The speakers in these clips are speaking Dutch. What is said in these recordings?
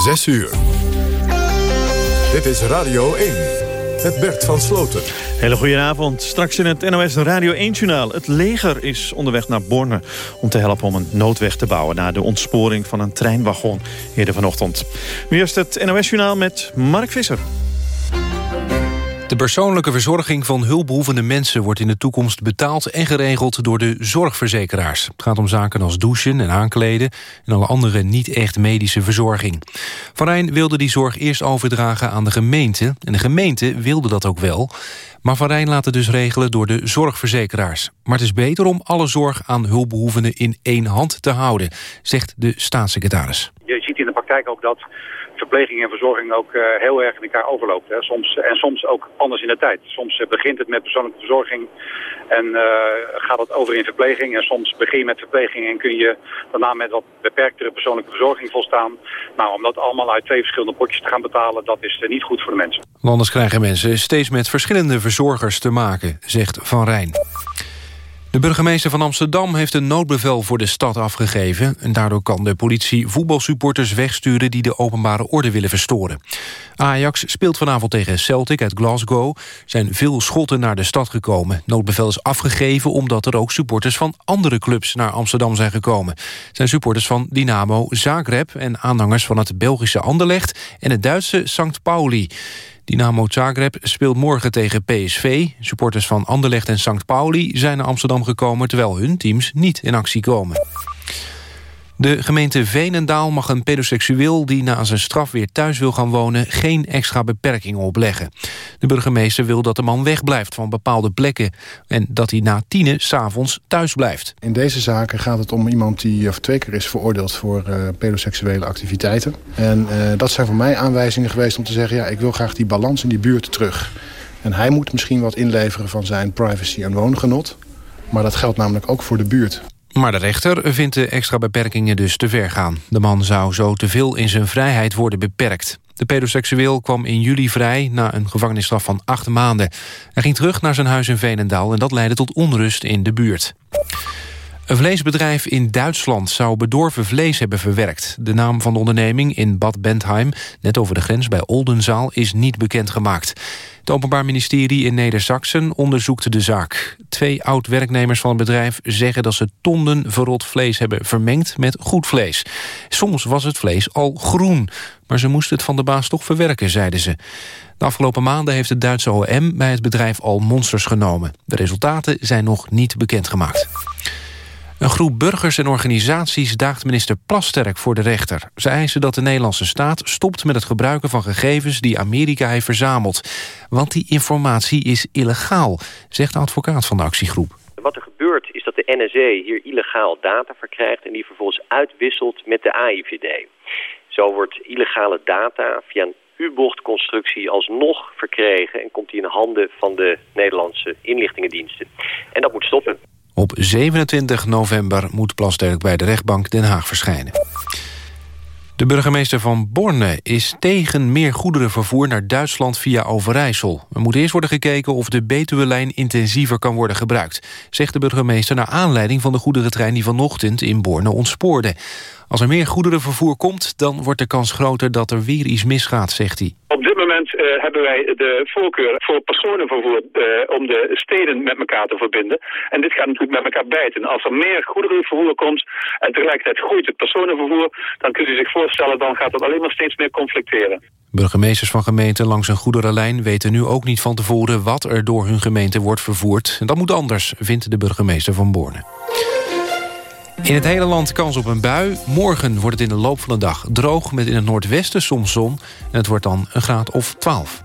6 uur. Dit is Radio 1. Het Bert van Sloten. Hele goedenavond. Straks in het NOS Radio 1-journaal. Het leger is onderweg naar Borne om te helpen om een noodweg te bouwen... na de ontsporing van een treinwagon eerder vanochtend. Nu eerst het NOS-journaal met Mark Visser. Persoonlijke verzorging van hulpbehoevende mensen... wordt in de toekomst betaald en geregeld door de zorgverzekeraars. Het gaat om zaken als douchen en aankleden... en alle andere niet echt medische verzorging. Van Rijn wilde die zorg eerst overdragen aan de gemeente... en de gemeente wilde dat ook wel. Maar Van Rijn laat het dus regelen door de zorgverzekeraars. Maar het is beter om alle zorg aan hulpbehoevenden in één hand te houden... zegt de staatssecretaris. Je ziet in de praktijk ook dat verpleging en verzorging ook uh, heel erg in elkaar overloopt. Hè. Soms, en soms ook anders in de tijd. Soms uh, begint het met persoonlijke verzorging en uh, gaat het over in verpleging. En soms begin je met verpleging en kun je daarna met wat beperktere persoonlijke verzorging volstaan. Nou, om dat allemaal uit twee verschillende potjes te gaan betalen, dat is niet goed voor de mensen. Anders krijgen mensen steeds met verschillende verzorgers te maken, zegt Van Rijn. De burgemeester van Amsterdam heeft een noodbevel voor de stad afgegeven... en daardoor kan de politie voetbalsupporters wegsturen... die de openbare orde willen verstoren. Ajax speelt vanavond tegen Celtic uit Glasgow. Zijn veel schotten naar de stad gekomen. Noodbevel is afgegeven omdat er ook supporters van andere clubs... naar Amsterdam zijn gekomen. Zijn supporters van Dynamo Zagreb... en aanhangers van het Belgische Anderlecht... en het Duitse St. Pauli. Dynamo Zagreb speelt morgen tegen PSV. Supporters van Anderlecht en St. Pauli zijn naar Amsterdam gekomen... terwijl hun teams niet in actie komen. De gemeente Veenendaal mag een pedoseksueel die na zijn straf weer thuis wil gaan wonen geen extra beperkingen opleggen. De burgemeester wil dat de man wegblijft van bepaalde plekken en dat hij na tienen s'avonds thuis blijft. In deze zaken gaat het om iemand die twee keer is veroordeeld voor uh, pedoseksuele activiteiten. En uh, dat zijn voor mij aanwijzingen geweest om te zeggen ja ik wil graag die balans in die buurt terug. En hij moet misschien wat inleveren van zijn privacy en woongenot. Maar dat geldt namelijk ook voor de buurt. Maar de rechter vindt de extra beperkingen dus te ver gaan. De man zou zo te veel in zijn vrijheid worden beperkt. De pedoseksueel kwam in juli vrij na een gevangenisstraf van acht maanden. Hij ging terug naar zijn huis in Veenendaal... en dat leidde tot onrust in de buurt. Een vleesbedrijf in Duitsland zou bedorven vlees hebben verwerkt. De naam van de onderneming in Bad Bentheim, net over de grens bij Oldenzaal, is niet bekendgemaakt. Het Openbaar Ministerie in Neder-Saxen onderzoekt de zaak. Twee oud-werknemers van het bedrijf zeggen dat ze tonnen verrot vlees hebben vermengd met goed vlees. Soms was het vlees al groen, maar ze moesten het van de baas toch verwerken, zeiden ze. De afgelopen maanden heeft het Duitse OM bij het bedrijf al monsters genomen. De resultaten zijn nog niet bekendgemaakt. Een groep burgers en organisaties daagt minister Plasterk voor de rechter. Ze eisen dat de Nederlandse staat stopt met het gebruiken van gegevens die Amerika heeft verzameld. Want die informatie is illegaal, zegt de advocaat van de actiegroep. Wat er gebeurt is dat de NSE hier illegaal data verkrijgt en die vervolgens uitwisselt met de AIVD. Zo wordt illegale data via een U-bochtconstructie alsnog verkregen... en komt die in handen van de Nederlandse inlichtingendiensten. En dat moet stoppen. Op 27 november moet Plasterk bij de rechtbank Den Haag verschijnen. De burgemeester van Borne is tegen meer goederenvervoer naar Duitsland via Overijssel. Er moet eerst worden gekeken of de Betuwe-lijn intensiever kan worden gebruikt, zegt de burgemeester naar aanleiding van de goederentrein die vanochtend in Borne ontspoorde. Als er meer goederenvervoer komt, dan wordt de kans groter dat er weer iets misgaat, zegt hij. Op dit moment uh, hebben wij de voorkeur voor personenvervoer uh, om de steden met elkaar te verbinden. En dit gaat natuurlijk met elkaar bijten. Als er meer goederenvervoer komt en tegelijkertijd groeit het personenvervoer, dan kunt u zich voorstellen, dan gaat het alleen maar steeds meer conflicteren. Burgemeesters van gemeenten langs een goederenlijn weten nu ook niet van tevoren wat er door hun gemeente wordt vervoerd. En dat moet anders, vindt de burgemeester van Borne. In het hele land kans op een bui. Morgen wordt het in de loop van de dag droog met in het noordwesten soms zon. En het wordt dan een graad of 12.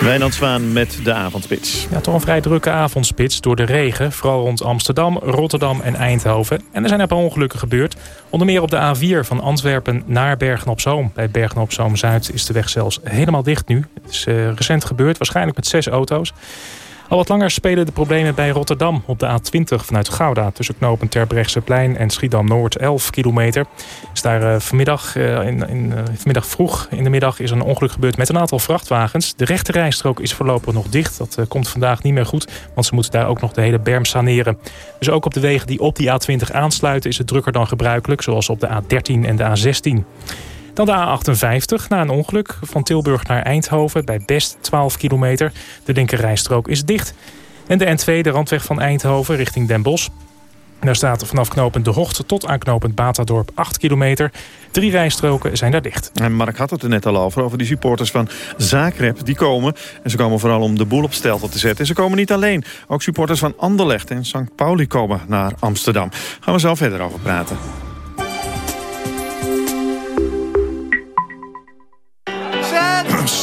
Wijnand Zwaan met de avondspits. Ja, toch een vrij drukke avondspits door de regen. Vooral rond Amsterdam, Rotterdam en Eindhoven. En er zijn een paar ongelukken gebeurd. Onder meer op de A4 van Antwerpen naar Bergen-op-Zoom. Bij Bergen-op-Zoom-Zuid is de weg zelfs helemaal dicht nu. Het is uh, recent gebeurd, waarschijnlijk met zes auto's. Al wat langer spelen de problemen bij Rotterdam op de A20 vanuit Gouda... tussen knopen Terbrechtseplein en Schiedam-Noord, 11 kilometer. Is daar uh, vanmiddag, uh, in, in, uh, vanmiddag vroeg in de middag is een ongeluk gebeurd met een aantal vrachtwagens. De rechte rijstrook is voorlopig nog dicht. Dat komt vandaag niet meer goed, want ze moeten daar ook nog de hele berm saneren. Dus ook op de wegen die op die A20 aansluiten is het drukker dan gebruikelijk... zoals op de A13 en de A16. Dan de A58 na een ongeluk van Tilburg naar Eindhoven... bij Best 12 kilometer. De linkerrijstrook is dicht. En de N2, de randweg van Eindhoven richting Den Bosch. Daar staat vanaf knooppunt De Hocht tot aan knooppunt Batadorp 8 kilometer. Drie rijstroken zijn daar dicht. En Mark had het er net al over, over die supporters van Zagreb. Die komen, en ze komen vooral om de boel op stelten te zetten. En ze komen niet alleen. Ook supporters van Anderlecht en St. Pauli komen naar Amsterdam. Gaan we zo verder over praten.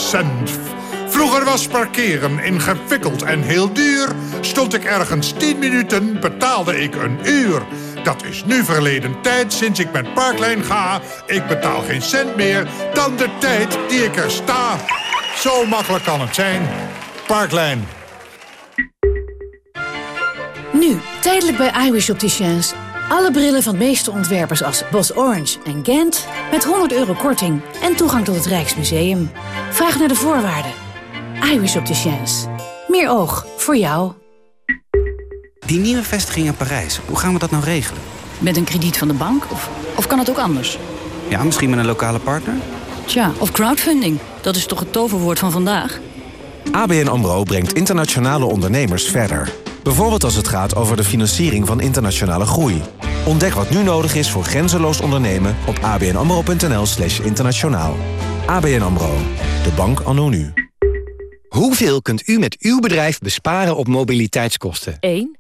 Cent. Vroeger was parkeren ingewikkeld en heel duur. Stond ik ergens 10 minuten, betaalde ik een uur. Dat is nu verleden tijd sinds ik met Parklijn ga. Ik betaal geen cent meer dan de tijd die ik er sta. Zo makkelijk kan het zijn. Parklijn. Nu, tijdelijk bij iWish Opticians. Alle brillen van de meeste ontwerpers als Bos Orange en Gent... met 100 euro korting en toegang tot het Rijksmuseum. Vraag naar de voorwaarden. iWish Opticians. Meer oog voor jou. Die nieuwe vestiging in Parijs, hoe gaan we dat nou regelen? Met een krediet van de bank? Of, of kan het ook anders? Ja, misschien met een lokale partner? Tja, of crowdfunding. Dat is toch het toverwoord van vandaag? ABN AMRO brengt internationale ondernemers verder. Bijvoorbeeld als het gaat over de financiering van internationale groei. Ontdek wat nu nodig is voor grenzeloos ondernemen op abnamro.nl slash internationaal. ABN AMRO, de bank anno nu. Hoeveel kunt u met uw bedrijf besparen op mobiliteitskosten? 1,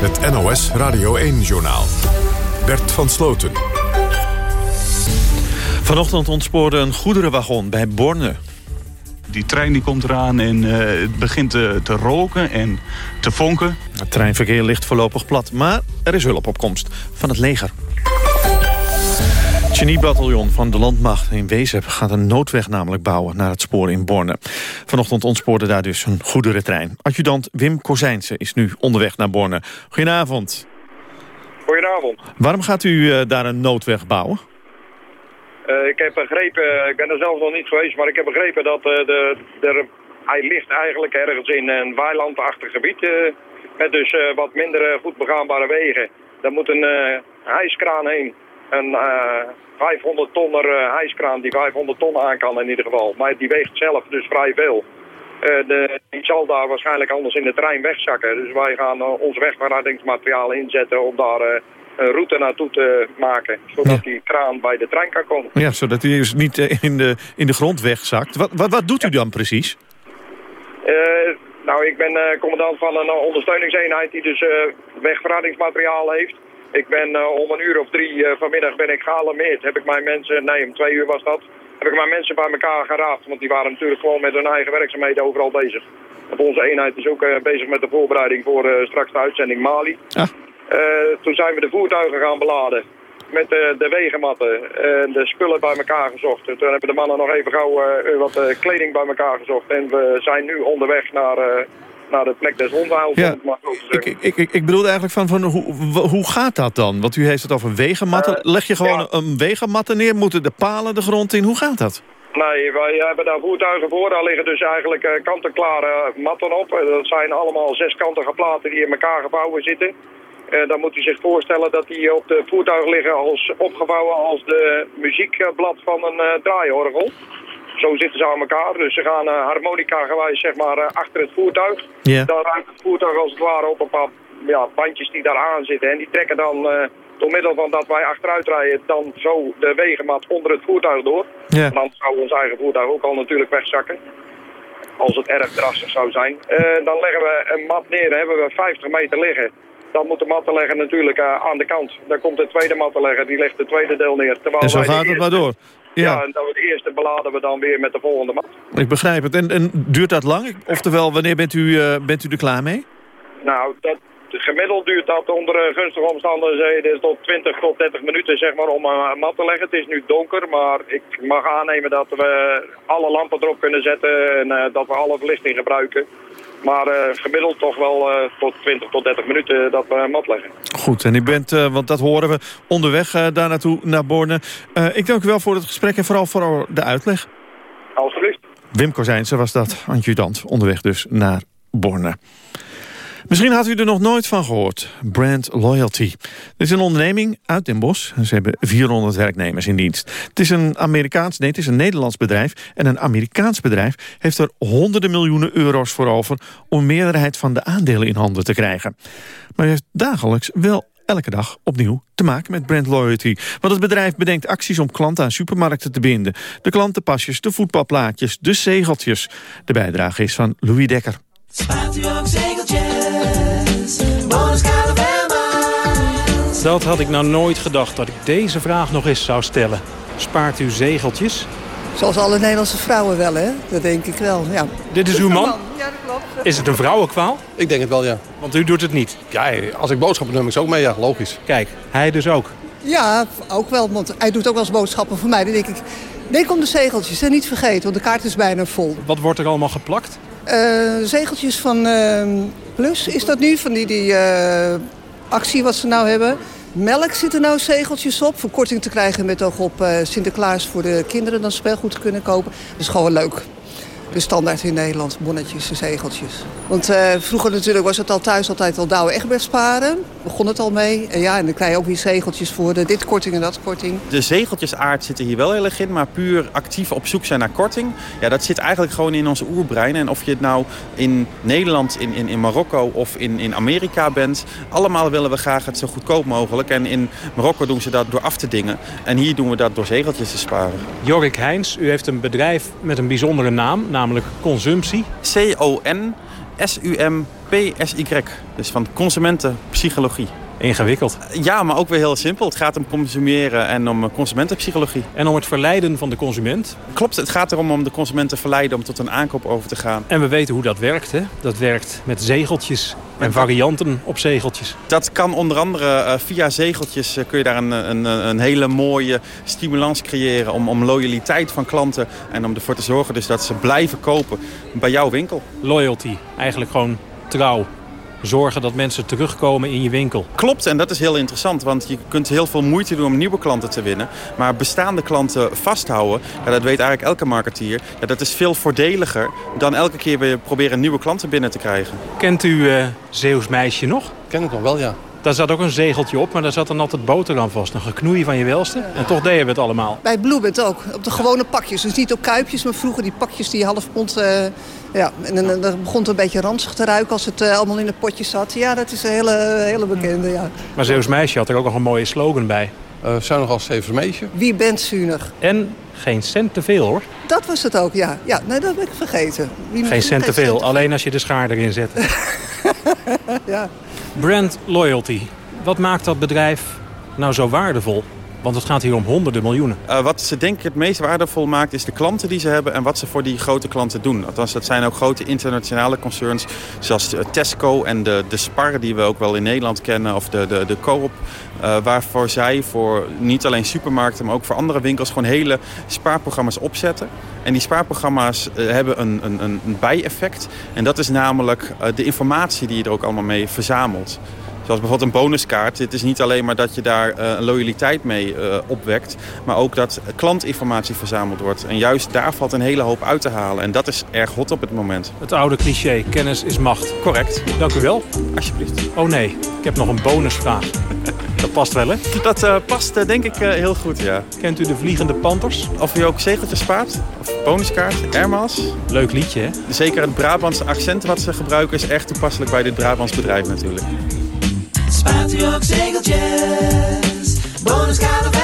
Het NOS Radio 1-journaal. Bert van Sloten. Vanochtend ontspoorde een goederenwagon bij Borne. Die trein die komt eraan en uh, het begint te, te, roken en te vonken. Het treinverkeer ligt voorlopig plat, maar er is hulp op komst van het leger. Geniebataljon van de landmacht in Wezep gaat een noodweg namelijk bouwen naar het spoor in Borne. Vanochtend ontspoorde daar dus een goederentrein. Adjudant Wim Kozijnse is nu onderweg naar Borne. Goedenavond. Goedenavond. Waarom gaat u uh, daar een noodweg bouwen? Uh, ik heb begrepen, ik ben er zelf nog niet geweest, maar ik heb begrepen dat uh, de, de, hij ligt eigenlijk ergens in een weilandachtig gebied. met dus wat minder goed begaanbare wegen. Daar moet een hijskraan heen. Een 500 tonner uh, hijskraan die 500 ton aan kan in ieder geval. Maar die weegt zelf dus vrij veel. Uh, de, die zal daar waarschijnlijk anders in de trein wegzakken. Dus wij gaan uh, ons wegverhardingmateriaal inzetten om daar een route naartoe te maken. Zodat ja. die kraan bij de trein kan komen. Ja, zodat hij dus niet in de, in de grond wegzakt. Wat, wat, wat doet u dan precies? nou, ik ben commandant van een ondersteuningseenheid die dus wegverhardingsmateriaal heeft. Ik ben uh, om een uur of drie uh, vanmiddag ben ik gealarmeerd. Heb ik mijn mensen, nee om twee uur was dat, heb ik mijn mensen bij elkaar geraapt. Want die waren natuurlijk gewoon met hun eigen werkzaamheden overal bezig. En onze eenheid is ook uh, bezig met de voorbereiding voor straks de uitzending Mali. Ah. toen zijn we de voertuigen gaan beladen. Met de wegenmatten en de spullen bij elkaar gezocht. Toen hebben de mannen nog even gauw wat kleding bij elkaar gezocht. En we zijn nu onderweg naar naar de plek des onheils. Ja. Ik, ik, ik, ik bedoel eigenlijk van, van hoe, hoe gaat dat dan? Want u heeft het over wegenmatten. Uh, Leg je gewoon ja. een wegenmatten neer? Moeten de palen de grond in? Hoe gaat dat? Nee, wij hebben daar voertuigen voor. Daar liggen dus eigenlijk uh, kant-en-klare matten op. Dat zijn allemaal zeskantige platen die in elkaar gevouwen zitten. Uh, dan moet u zich voorstellen dat die op de voertuig liggen als opgevouwen als de muziekblad van een uh, draaiorgel. Zo zitten ze aan elkaar. Dus ze gaan uh, harmonica gewijs zeg maar, uh, achter het voertuig. Yeah. Dan ruimt het voertuig als het ware op een paar ja, bandjes die daar aan zitten. En die trekken dan uh, door middel van dat wij achteruit rijden dan zo de wegenmat onder het voertuig door. En dan zou ons eigen voertuig ook al natuurlijk wegzakken. Als het erg drassig zou zijn. dan leggen we een mat neer. Dan hebben we 50 meter liggen. Dan moet de mattenlegger natuurlijk aan de kant. Dan komt de tweede mattenlegger. Die legt het tweede deel neer. En zo gaat het maar door. Ja. ja, en dan het eerste beladen we dan weer met de volgende mat. Ik begrijp het. En, en duurt dat lang? Oftewel, wanneer bent u, uh, bent u er klaar mee? Nou, dat, gemiddeld duurt dat onder uh, gunstige omstandigheden tot 20 tot 30 minuten zeg maar, om een mat te leggen. Het is nu donker, maar ik mag aannemen dat we alle lampen erop kunnen zetten en dat we alle verlichting gebruiken. Maar gemiddeld toch wel tot 20 tot 30 minuten dat we mat leggen. Goed, en u bent, want dat horen we, onderweg daar naartoe, naar Borne. ik dank u wel voor het gesprek en vooral voor de uitleg. Alsjeblieft. Wim Kozijnse was dat, adjudant, onderweg dus naar Borne. Misschien had u er nog nooit van gehoord. Brand Loyalty. Dit is een onderneming uit Den Bosch. Ze hebben 400 werknemers in dienst. Het is een Amerikaans, nee, het is een Nederlands bedrijf. En een Amerikaans bedrijf heeft er honderden miljoenen euro's voor over... om meerderheid van de aandelen in handen te krijgen. Maar u heeft dagelijks wel elke dag opnieuw te maken met brand loyalty. Want het bedrijf bedenkt acties om klanten aan supermarkten te binden. De klantenpasjes, de voetbalplaatjes, de zegeltjes. De bijdrage is van Louis Dekker. U? Dat had ik nou nooit gedacht dat ik deze vraag nog eens zou stellen. Spaart u zegeltjes? Zoals alle Nederlandse vrouwen wel, hè? Dat denk ik wel, ja. Dit is uw man? Ja, dat klopt. Is het een vrouwenkwaal? Ik denk het wel, ja. Want u doet het niet? Ja, als ik boodschappen neem ik ze ook mee, ja, logisch. Kijk, hij dus ook? Ja, ook wel, want hij doet ook wel eens boodschappen voor mij. Dan denk ik, denk om de zegeltjes en niet vergeten, want de kaart is bijna vol. Wat wordt er allemaal geplakt? Uh, zegeltjes van uh, Plus is dat nu, van die, die uh, actie wat ze nou hebben. Melk zit er nou zegeltjes op. Voor korting te krijgen met oog op Sinterklaas voor de kinderen dan speelgoed te kunnen kopen. Dat is gewoon leuk de standaard in Nederland, bonnetjes en zegeltjes. Want uh, vroeger natuurlijk was het al thuis altijd al Douwe Egbert sparen. Begon het al mee. En ja, en dan krijg je ook weer zegeltjes voor de dit korting en dat korting. De zegeltjesaard zit er hier wel heel erg in, maar puur actief op zoek zijn naar korting. Ja, dat zit eigenlijk gewoon in ons oerbrein. En of je het nou in Nederland, in, in, in Marokko of in, in Amerika bent... allemaal willen we graag het zo goedkoop mogelijk. En in Marokko doen ze dat door af te dingen. En hier doen we dat door zegeltjes te sparen. Jorik Heijns, u heeft een bedrijf met een bijzondere naam namelijk consumptie. C-O-N-S-U-M-P-S-Y. Dus van consumentenpsychologie. Ingewikkeld. Ja, maar ook weer heel simpel. Het gaat om consumeren en om consumentenpsychologie. En om het verleiden van de consument? Klopt, het gaat erom om de consument te verleiden om tot een aankoop over te gaan. En we weten hoe dat werkt, hè? Dat werkt met zegeltjes en varianten op zegeltjes. Dat kan onder andere uh, via zegeltjes uh, kun je daar een, een, een, hele mooie stimulans creëren... Om, om loyaliteit van klanten en om ervoor te zorgen dus dat ze blijven kopen bij jouw winkel. Loyalty, eigenlijk gewoon trouw zorgen dat mensen terugkomen in je winkel. Klopt, en dat is heel interessant, want je kunt heel veel moeite doen om nieuwe klanten te winnen. Maar bestaande klanten vasthouden, ja, dat weet eigenlijk elke marketeer, ja, dat is veel voordeliger dan elke keer weer proberen nieuwe klanten binnen te krijgen. Kent u uh, Zeeuws meisje nog? Ken ik nog wel, ja. Daar zat ook een zegeltje op, maar daar zat dan altijd boterham vast. Een geknoei van je welste. En toch deden we het allemaal. Bij Blueband ook. Op de gewone pakjes. Dus niet op kuipjes, maar vroeger die pakjes die half pond... Uh, ja, en dan, begon het een beetje ranzig te ruiken als het uh, allemaal in de potjes zat. Ja, dat is een hele, hele bekende, ja. Maar Zeeuws Meisje had er ook nog een mooie slogan bij. Uh, zuinig als Zeeuws Meisje. Wie bent zuinig? En geen cent te veel, hoor. Dat was het ook, ja. Ja, nee, dat heb ik vergeten. Wie geen cent te veel, alleen als je de schaar erin zet. ja. Brand loyalty. Wat maakt dat bedrijf nou zo waardevol? Want het gaat hier om honderden miljoenen. Uh, wat ze denk ik het meest waardevol maakt is de klanten die ze hebben... en wat ze voor die grote klanten doen. Althans, dat zijn ook grote internationale concerns... zoals Tesco en de, de Spar die we ook wel in Nederland kennen... of de, de, de Coop, uh, waarvoor zij voor niet alleen supermarkten... maar ook voor andere winkels gewoon hele spaarprogramma's opzetten. En die spaarprogramma's hebben een, een, een bijeffect. En dat is namelijk de informatie die je er ook allemaal mee verzamelt. Zoals bijvoorbeeld een bonuskaart. Het is niet alleen maar dat je daar uh, loyaliteit mee uh, opwekt. Maar ook dat klantinformatie verzameld wordt. En juist daar valt een hele hoop uit te halen. En dat is erg hot op het moment. Het oude cliché, kennis is macht. Correct. Dank u wel. Alsjeblieft. Oh nee, ik heb nog een bonusvraag. dat past wel, hè? Dat uh, past denk ik heel goed, ja. Kent u de Vliegende Panthers? Of u ook zegeltjes spaart? Of bonuskaart? Ermas? Leuk liedje, hè? Zeker het Brabantse accent wat ze gebruiken is echt toepasselijk bij dit Brabants bedrijf natuurlijk. Spaart u ook zegeltjes, bonuskaart of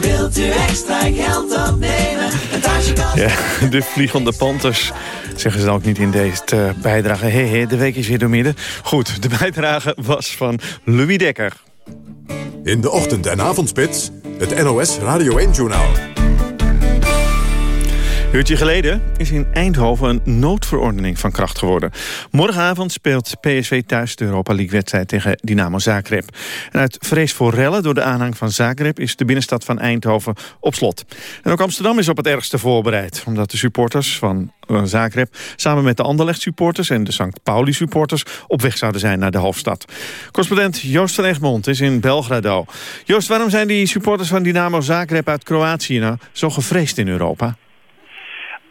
Wilt u extra geld opnemen? Ja, de vliegende panthers zeggen ze dan ook niet in deze uh, bijdrage. He, he, de week is weer door midden. Goed, de bijdrage was van Louis Dekker. In de ochtend- en avondspits, het NOS Radio 1-journaal. Uurtje geleden is in Eindhoven een noodverordening van kracht geworden. Morgenavond speelt PSV thuis de Europa League-wedstrijd tegen Dynamo Zagreb. En uit vrees voor rellen door de aanhang van Zagreb... is de binnenstad van Eindhoven op slot. En ook Amsterdam is op het ergste voorbereid... omdat de supporters van Zagreb samen met de Anderlecht-supporters... en de St. Pauli-supporters op weg zouden zijn naar de hoofdstad. Correspondent Joost van Egmond is in Belgrado. Joost, waarom zijn die supporters van Dynamo Zagreb uit Kroatië... nou zo gevreesd in Europa?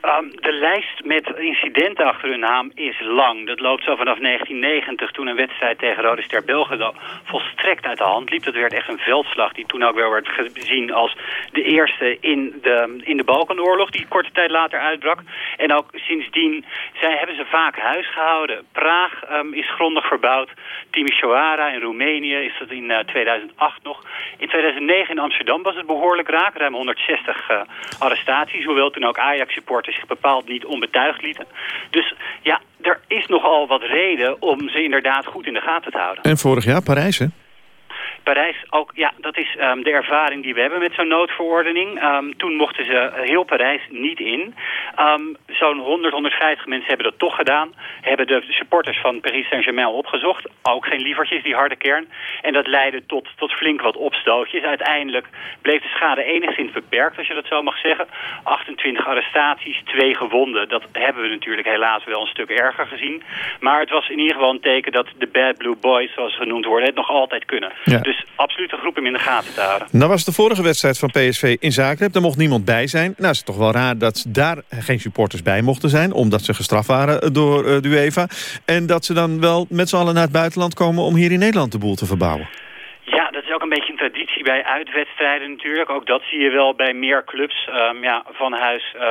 Um, de lijst met incidenten achter hun naam is lang. Dat loopt zo vanaf 1990 toen een wedstrijd tegen Rode Ster Belgrado volstrekt uit de hand liep. Dat werd echt een veldslag die toen ook wel werd gezien als de eerste in de, in de Balkanoorlog die korte tijd later uitbrak. En ook sindsdien hebben ze vaak huis gehouden. Praag um, is grondig verbouwd. Timisoara in Roemenië is dat in uh, 2008 nog. In 2009 in Amsterdam was het behoorlijk raak. Ruim 160 uh, arrestaties, hoewel toen ook Ajax-supporters zich bepaald niet onbetuigd lieten. Dus ja, er is nogal wat reden om ze inderdaad goed in de gaten te houden. En vorig jaar Parijs, hè? Parijs ook, ja, dat is um, de ervaring die we hebben met zo'n noodverordening. Um, toen mochten ze heel Parijs niet in. Um, zo'n 100, 150 mensen hebben dat toch gedaan. Hebben de supporters van Paris Saint-Germain opgezocht. Ook geen lievertjes, die harde kern. En dat leidde tot, tot flink wat opstootjes. Uiteindelijk bleef de schade enigszins beperkt, als je dat zo mag zeggen. 28 arrestaties, twee gewonden. Dat hebben we natuurlijk helaas wel een stuk erger gezien. Maar het was in ieder geval een teken dat de Bad Blue Boys, zoals ze genoemd worden, het nog altijd kunnen. Ja. Dus absoluut een groep om in de gaten te houden. Nou was de vorige wedstrijd van PSV in Zagreb. Daar mocht niemand bij zijn. Nou is het toch wel raar dat daar geen supporters bij mochten zijn. Omdat ze gestraft waren door uh, de UEFA. En dat ze dan wel met z'n allen naar het buitenland komen... om hier in Nederland de boel te verbouwen. Ja, dat is ook een beetje een traditie bij uitwedstrijden natuurlijk. Ook dat zie je wel bij meer clubs um, ja, van huis... Uh,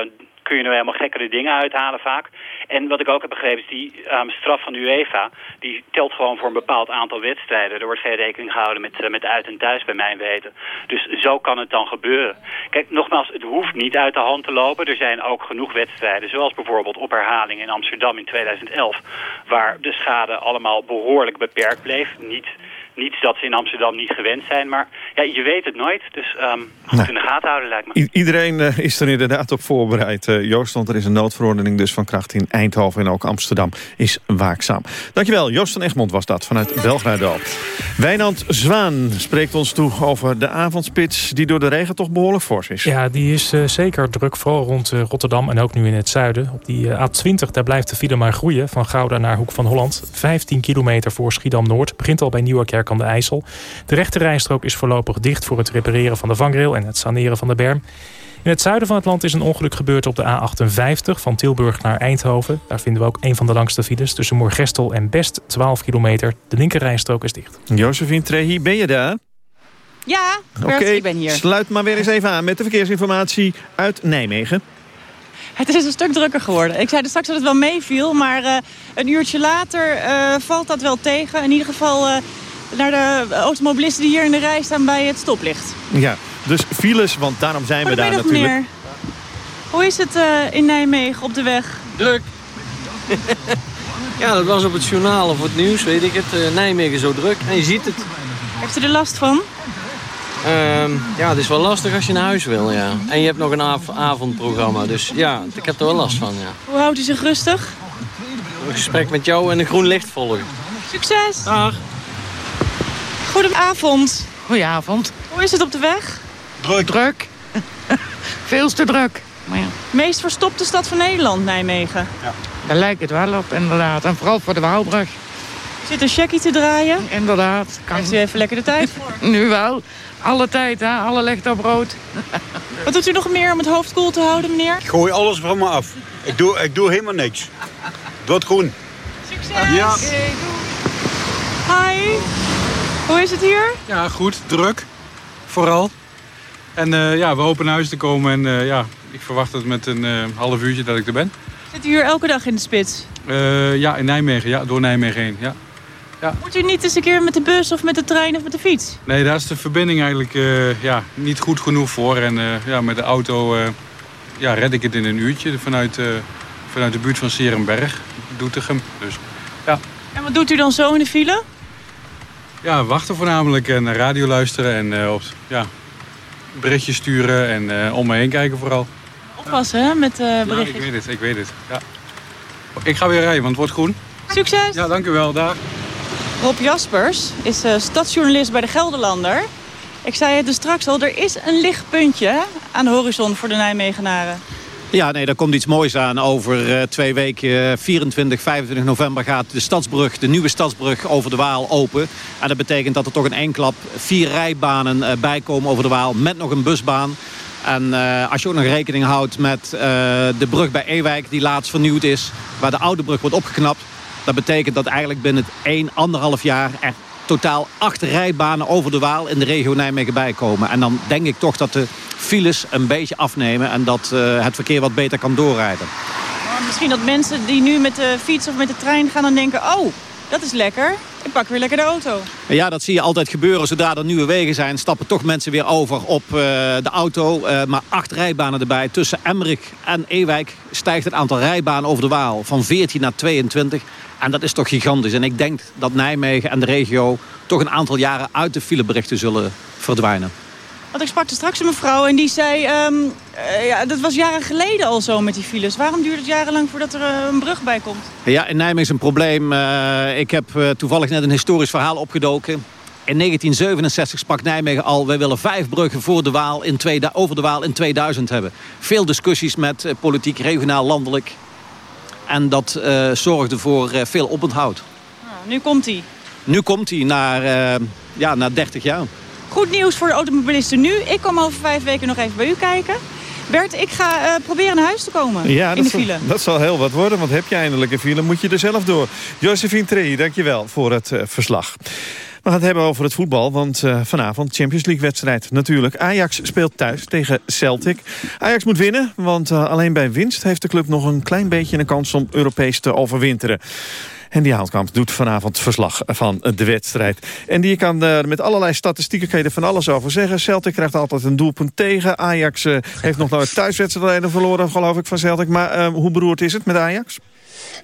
kun je nou helemaal gekkere dingen uithalen vaak. En wat ik ook heb begrepen is die um, straf van UEFA... die telt gewoon voor een bepaald aantal wedstrijden. Er wordt geen rekening gehouden met, uh, met uit en thuis bij mijn weten. Dus zo kan het dan gebeuren. Kijk, nogmaals, het hoeft niet uit de hand te lopen. Er zijn ook genoeg wedstrijden, zoals bijvoorbeeld op herhaling in Amsterdam in 2011... waar de schade allemaal behoorlijk beperkt bleef. Niet niets dat ze in Amsterdam niet gewend zijn. Maar ja, je weet het nooit. Dus um, goed in de gaten houden lijkt me. I iedereen uh, is er inderdaad op voorbereid. Uh, Joost, want er is een noodverordening dus van kracht in Eindhoven en ook Amsterdam is waakzaam. Dankjewel, Joost van Egmond was dat vanuit Belgrado. Wijnand Zwaan spreekt ons toe over de avondspits die door de regen toch behoorlijk fors is. Ja, die is uh, zeker druk, vooral rond Rotterdam en ook nu in het zuiden. Op die A20, daar blijft de file maar groeien, van Gouda naar Hoek van Holland. 15 kilometer voor Schiedam-Noord, begint al bij Aan de IJssel. De rechte rijstrook is voorlopig dicht voor het repareren van de vangrail en het saneren van de berm. In het zuiden van het land is een ongeluk gebeurd op de A58 van Tilburg naar Eindhoven. Daar vinden we ook een van de langste files tussen Moergestel en Best, 12 kilometer. De linkerrijstrook is dicht. Josephine Trehi, ben je daar? Ja, Bert, okay, ik ben hier. sluit maar weer eens even aan met de verkeersinformatie uit Nijmegen. Het is een stuk drukker geworden. Ik zei straks dat het wel meeviel, maar uh, een uurtje later uh, valt dat wel tegen. In ieder geval... Uh, naar de automobilisten die hier in de rij staan bij het stoplicht. Ja, dus files, want daarom zijn we daar natuurlijk. Meneer. Hoe is het uh, in Nijmegen op de weg? Druk. ja, dat was op het journaal of het nieuws, weet ik het. Uh, Nijmegen zo druk en je ziet het. Heeft u er last van? Um, ja, het is wel lastig als je naar huis wil, ja. En je hebt nog een av avondprogramma, dus ja, ik heb er wel last van, ja. Hoe houdt u zich rustig? Een gesprek met jou en een groen licht volgen. Succes! Dag! Goedenavond. Goedenavond. Hoe is het op de weg? Druk. Druk. Veel te druk. Maar ja. Meest verstopte stad van Nederland, Nijmegen. Ja. Daar lijkt het wel op, inderdaad. En vooral voor de Waalbrug. Zit een checkie te draaien? Inderdaad. Kan... Heeft u even lekker de tijd voor? nu wel. Alle tijd, hè. Alle licht op rood. Wat doet u nog meer om het hoofd koel te houden, meneer? Ik gooi alles van me af. Ik doe, ik doe helemaal niks. Het wordt groen. Succes! Ja. Okay, Hi. Hoe is het hier? Ja, goed. Druk. Vooral. En uh, ja, we hopen naar huis te komen. En uh, ja, ik verwacht het met een uh, half uurtje dat ik er ben. Zit u hier elke dag in de spits? ja, in Nijmegen. Ja, door Nijmegen heen. Ja. Ja. Moet u niet eens een keer met de bus of met de trein of met de fiets? Nee, daar is de verbinding eigenlijk ja, niet goed genoeg voor. En ja, met de auto ja, red ik het in een uurtje vanuit, vanuit de buurt van Serenberg, Doetinchem. Dus, ja. En wat doet u dan zo in de file? Ja, wachten voornamelijk en radio luisteren en uh, op, ja, berichtjes sturen en uh, om me heen kijken vooral. Oppassen hè, met Ja, berichtjes. ik weet het, ik weet het. Ja. Ik ga weer rijden, want het wordt groen. Succes! Ja, dank u wel. Dag. Rob Jaspers is eh, stadsjournalist bij de Gelderlander. Ik zei het dus straks al, er is een lichtpuntje aan de horizon voor de Nijmegenaren. Ja, nee, daar komt iets moois aan. Over eh, twee weken, eh, 24, 25 november, gaat de stadsbrug, de nieuwe stadsbrug over de Waal open. En dat betekent dat er toch één klap vier rijbanen eh, bijkomen over de Waal met nog een busbaan. En eh, als je ook nog rekening houdt met eh, de brug bij Ewijk die laatst vernieuwd is, waar de oude brug wordt opgeknapt. Dat betekent dat eigenlijk binnen 1, anderhalf jaar er totaal acht rijbanen over de Waal in de regio Nijmegen bijkomen. En dan denk ik toch dat de files een beetje afnemen en dat eh, het verkeer wat beter kan doorrijden. Misschien dat mensen die nu met de fiets of met de trein gaan dan denken... oh, dat is lekker, ik pak weer lekker de auto. Ja, dat zie je altijd gebeuren. Zodra er nieuwe wegen zijn, stappen toch mensen weer over op eh, de auto. Eh, maar acht rijbanen erbij. Tussen Emmerik en Ewijk stijgt het aantal rijbanen over de Waal van 14 naar 22. En dat is toch gigantisch. En ik denk dat Nijmegen en de regio toch een aantal jaren uit de fileberichten zullen verdwijnen. Want ik sprak er straks een mevrouw en die zei... ehm, eh, ja, dat was jaren geleden al zo met die files. Waarom duurt het jarenlang voordat er eh, een brug bij komt? Ja, in Nijmegen is een probleem. Eh, ik heb toevallig net een historisch verhaal opgedoken. In 1967 sprak Nijmegen al... wij willen vijf bruggen voor de Waal in tweeda- over de Waal in 2000 hebben. Veel discussies met politiek, regionaal, landelijk. En dat zorgde voor veel oponthoud. Nou, nu komt hij. Nu komt hij naar, ja, na 30 jaar. Goed nieuws voor de automobilisten nu. Ik kom over vijf weken nog even bij u kijken. Bert, ik ga eh, proberen naar huis te komen Ja, in de zal, file. dat zal heel wat worden, want heb je eindelijk een file, moet je er zelf door. Josephine Trey, dankjewel voor het eh, verslag. We gaan het hebben over het voetbal, want eh, vanavond Champions League wedstrijd natuurlijk. Ajax speelt thuis tegen Celtic. Ajax moet winnen, want alleen bij winst heeft de club nog een klein beetje een kans om Europees te overwinteren. En die Houtkamp doet vanavond verslag van de wedstrijd. En die kan eh, met allerlei statistieken kan je er van alles over zeggen. Celtic krijgt altijd een doelpunt tegen. Ajax eh, heeft nog nooit thuiswedstrijden verloren, geloof ik, van Celtic. Maar eh, hoe beroerd is het met Ajax?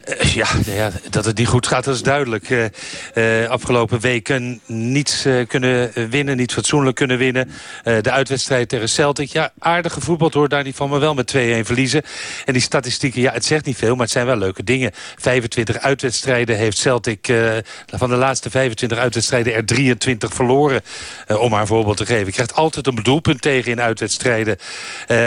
Eh, Ja, nou ja, dat het niet goed gaat, dat is duidelijk. Eh, eh, afgelopen weken niet eh, kunnen winnen, niet fatsoenlijk kunnen winnen. De uitwedstrijd tegen Celtic, ja, aardig gevoetbald hoor, daar niet van, maar wel met 2-1 verliezen. En die statistieken, ja, het zegt niet veel, maar het zijn wel leuke dingen. 25 uitwedstrijden heeft Celtic, van de laatste 25 uitwedstrijden er 23 verloren. Om een voorbeeld te geven. Je krijgt altijd een doelpunt tegen in uitwedstrijden.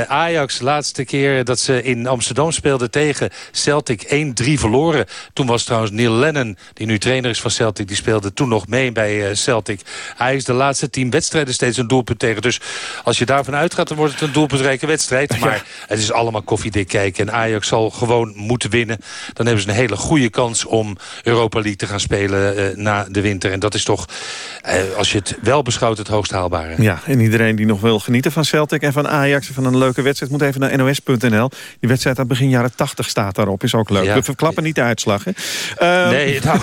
Ajax, laatste keer dat ze in Amsterdam speelden tegen Celtic 1-3 verloren. Toen was trouwens Neil Lennon, die nu trainer is van Celtic... die speelde toen nog mee bij eh, Celtic. Ajax de laatste tien wedstrijden steeds een doelpunt tegen. Dus als je daarvan uitgaat, dan wordt het een doelpuntrijke wedstrijd. Maar het is allemaal koffiedik kijken. En Ajax zal gewoon moeten winnen. Dan hebben ze een hele goede kans om Europa League te gaan spelen eh, na de winter. En dat is toch, eh, als je het wel beschouwt, het hoogst haalbare. Ja, en iedereen die nog wil genieten van Celtic en van Ajax... en van een leuke wedstrijd, moet even naar nos.nl. Die wedstrijd uit begin jaren 80 staat daarop, is ook leuk. Ja. We verklappen niet de uitslag, hè? Ehm, Nee, nou,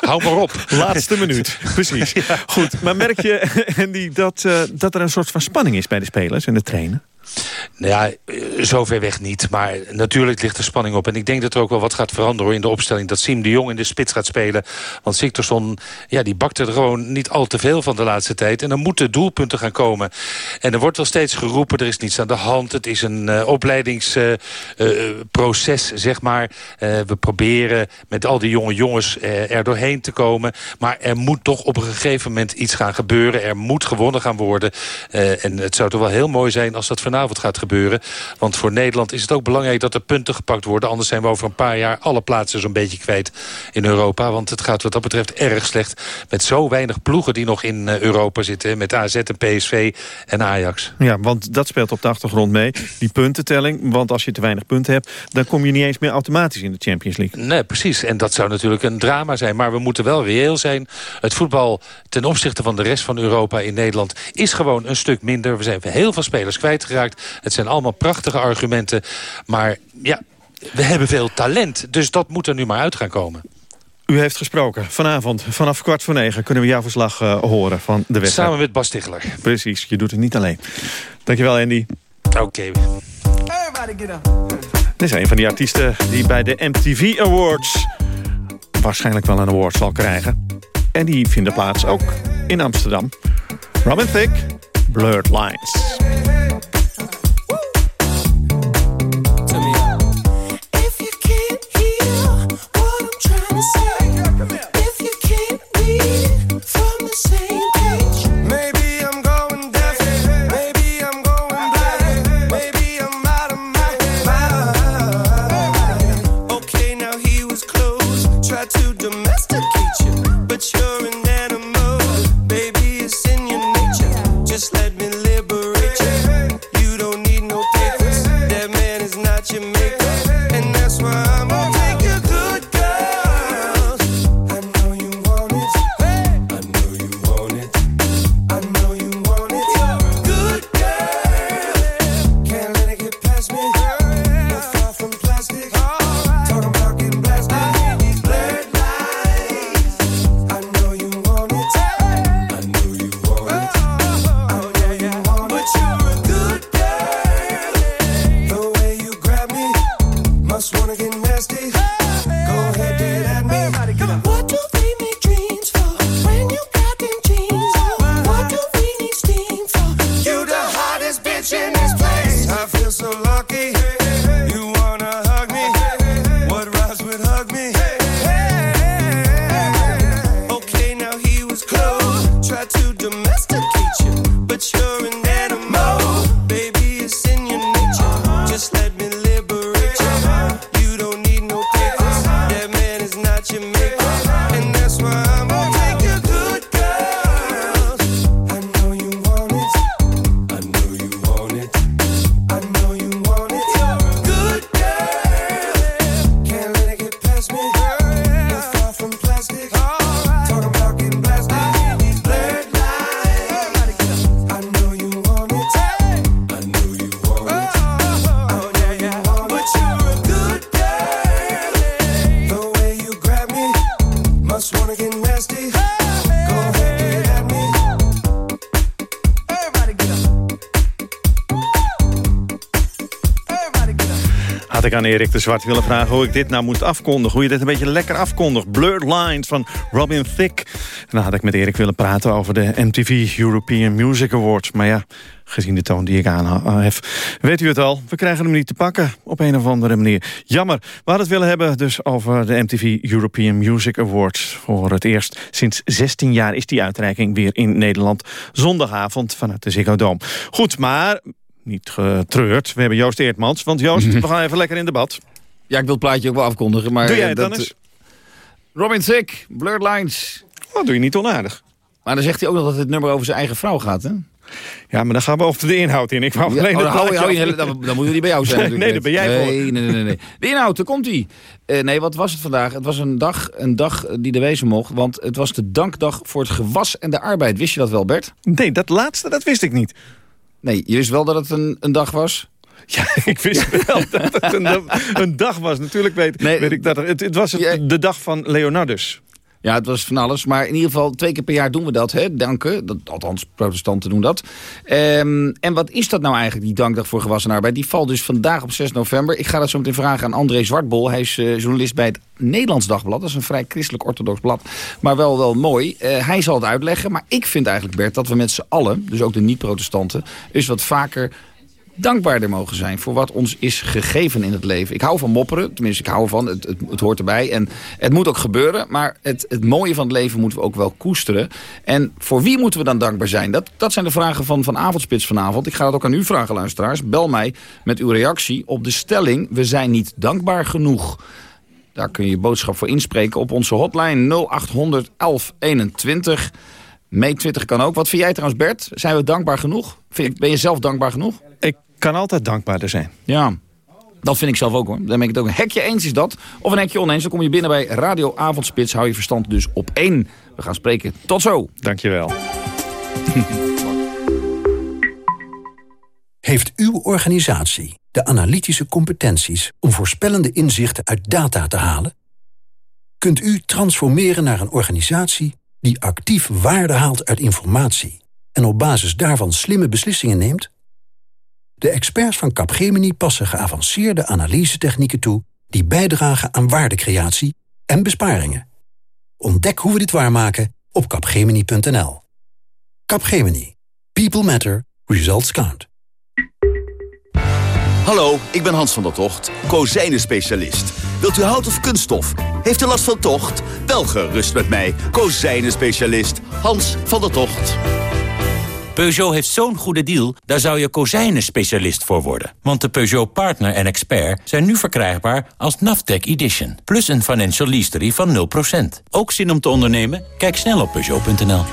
hou maar op. Laatste minuut, precies. Goed, maar merk je, Andy, dat, eh, dat er een soort van spanning is bij de spelers en de trainen? Nou ja, eh, zo ver weg niet. Maar natuurlijk ligt er spanning op. En ik denk dat er ook wel wat gaat veranderen in de opstelling. Dat Siem de Jong in de spits gaat spelen. Want Siktorsson, ja, die bakte er gewoon niet al te veel van de laatste tijd. En dan moeten doelpunten gaan komen. En er wordt wel steeds geroepen, er is niets aan de hand. Het is een uh, opleidingsproces, uh, zeg maar. We proberen met al die jonge jongens er doorheen te komen. Maar er moet toch op een gegeven moment iets gaan gebeuren. Er moet gewonnen gaan worden. En het zou toch wel heel mooi zijn als dat vanavond gaat gebeuren. Want voor Nederland is het ook belangrijk dat er punten gepakt worden. Anders zijn we over een paar jaar alle plaatsen zo'n beetje kwijt in Europa. Want het gaat wat dat betreft erg slecht. Met zo weinig ploegen die nog in uh, Europa zitten. Met AZ en PSV en Ajax. Ja, want dat speelt op de achtergrond mee. Die puntentelling. Want als je te weinig punten hebt... dan kom je niet eens meer automatisch in de Champions League. Nee, precies. En dat zou natuurlijk een drama zijn. Maar we moeten wel reëel zijn. Het voetbal ten opzichte van de rest van Europa in Nederland... is gewoon een stuk minder. We zijn heel veel spelers kwijtgeraakt. Het zijn allemaal prachtige argumenten. Maar ja, we hebben veel talent. Dus dat moet er nu maar uit gaan komen. U heeft gesproken. Vanavond, vanaf kwart voor negen, kunnen we jouw verslag uh, horen van de wedstrijd. Samen met Bas Tichler. Precies, je doet het niet alleen. Dankjewel, Andy. Oké. Okay. Dit is een van die artiesten die bij de MTV Awards... waarschijnlijk wel een award zal krijgen. En die vinden plaats ook in Amsterdam. Robin Thicke, Blurred Lines. Ik aan Erik de Zwart willen vragen hoe ik dit nou moet afkondigen. Hoe je dit een beetje lekker afkondigt. Blurred Lines van Robin Thicke. En dan had ik met Erik willen praten over de MTV European Music Awards. Maar ja, gezien de toon die ik aan heb, weet u het al. We krijgen hem niet te pakken op een of andere manier. Jammer. We hadden het willen hebben dus over de MTV European Music Awards. Voor het eerst sinds 16 jaar is die uitreiking weer in Nederland. Zondagavond vanuit de Ziggo Dome. Goed, maar niet getreurd. We hebben Joost Eertmans. Want Joost, we gaan even lekker in debat. Ja, ik wil het plaatje ook wel afkondigen. Maar doe jij het dat, dan eens? Robin Thicke, Blurred Lines. Oh, doe je niet onaardig. Maar dan zegt hij ook nog dat het nummer over zijn eigen vrouw gaat, hè? Ja, maar dan gaan we over de inhoud in. Ik wou Ja, alleen oh, het dan, hou je- dan, dan moeten we die bij jou zijn. Nee, nee, daar ben jij nee, voor. Nee, nee, nee, nee. De inhoud, daar komt hij. nee, wat was het vandaag? Het was een dag, een dag die er wezen mocht. Want het was de dankdag voor het gewas en de arbeid. Wist je dat wel, Bert? Nee, dat laatste, dat wist ik niet. Nee, je wist wel dat het een, een dag was? Ja, ik wist wel dat het een, een dag was. Natuurlijk weet, weet ik dat. er- Het, het was het- de dag van Leonardus. Ja, het was van alles. Maar in ieder geval twee keer per jaar doen we dat. Hè? Danken. Dat, althans, protestanten doen dat. Ehm, en wat is dat nou eigenlijk, die dankdag voor gewassen arbeid? Die valt dus vandaag op 6 november. Ik ga dat zo meteen vragen aan André Zwartbol. Hij is eh, journalist bij het Nederlands Dagblad. Dat is een vrij christelijk-orthodox blad. Maar wel, wel mooi. Eh, hij zal het uitleggen. Maar ik vind eigenlijk, Bert, dat we met z'n allen... dus ook de niet-protestanten... dus wat vaker dankbaarder mogen zijn voor wat ons is gegeven in het leven. Ik hou van mopperen, tenminste ik hou ervan, het, het, hoort erbij. En het moet ook gebeuren, maar het, het mooie van het leven moeten we ook wel koesteren. En voor wie moeten we dan dankbaar zijn? Dat, dat zijn de vragen van, van Avondspits vanavond. Ik ga dat ook aan u vragen, luisteraars. Bel mij met uw reactie op de stelling... we zijn niet dankbaar genoeg. Daar kun je je boodschap voor inspreken op onze hotline 0800 1121. Mee Twitter kan ook. Wat vind jij trouwens, Bert? Zijn we dankbaar genoeg? Ben je zelf dankbaar genoeg? Ik kan altijd dankbaarder zijn. Ja, dat vind ik zelf ook hoor. Dan ben ik het ook een hekje eens is dat. Of een hekje oneens. Dan kom je binnen bij Radio Avondspits. Hou je verstand dus op één. We gaan spreken. Tot zo. Dankjewel. Heeft uw organisatie de analytische competenties om voorspellende inzichten uit data te halen? Kunt u transformeren naar een organisatie die actief waarde haalt uit informatie en op basis daarvan slimme beslissingen neemt? De experts van Capgemini passen geavanceerde analysetechnieken toe die bijdragen aan waardecreatie en besparingen. Ontdek hoe we dit waarmaken op capgemini.nl. Capgemini. People matter. Results count. Hallo, ik ben Hans van der Tocht, kozijnen-specialist. Wilt u hout of kunststof? Heeft u last van tocht? Wel gerust met mij, kozijnen-specialist Hans van der Tocht. Peugeot heeft zo'n goede deal, daar zou je kozijnen-specialist voor worden. Want de Peugeot Partner en Expert zijn nu verkrijgbaar als Naftec Edition. Plus een financial lease van 0%. Ook zin om te ondernemen? Kijk snel op Peugeot.nl.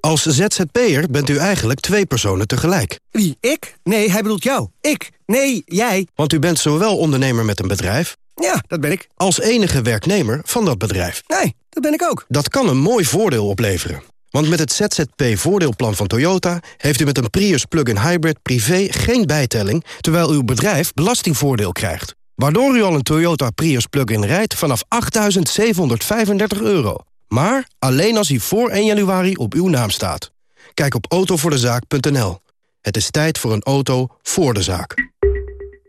Als ZZP'er bent u eigenlijk twee personen tegelijk. Wie, ik? Nee, hij bedoelt jou. Ik? Nee, jij. Want u bent zowel ondernemer met een bedrijf... Ja, dat ben ik. ...als enige werknemer van dat bedrijf. Nee, dat ben ik ook. Dat kan een mooi voordeel opleveren. Want met het ZZP-voordeelplan van Toyota... heeft u met een Prius plug-in hybrid privé geen bijtelling... terwijl uw bedrijf belastingvoordeel krijgt. Waardoor u al een Toyota Prius plug-in rijdt vanaf 8.735 euro. Maar alleen als hij voor 1 januari op uw naam staat. Kijk op autovoordezaak.nl. Het is tijd voor een auto voor de zaak.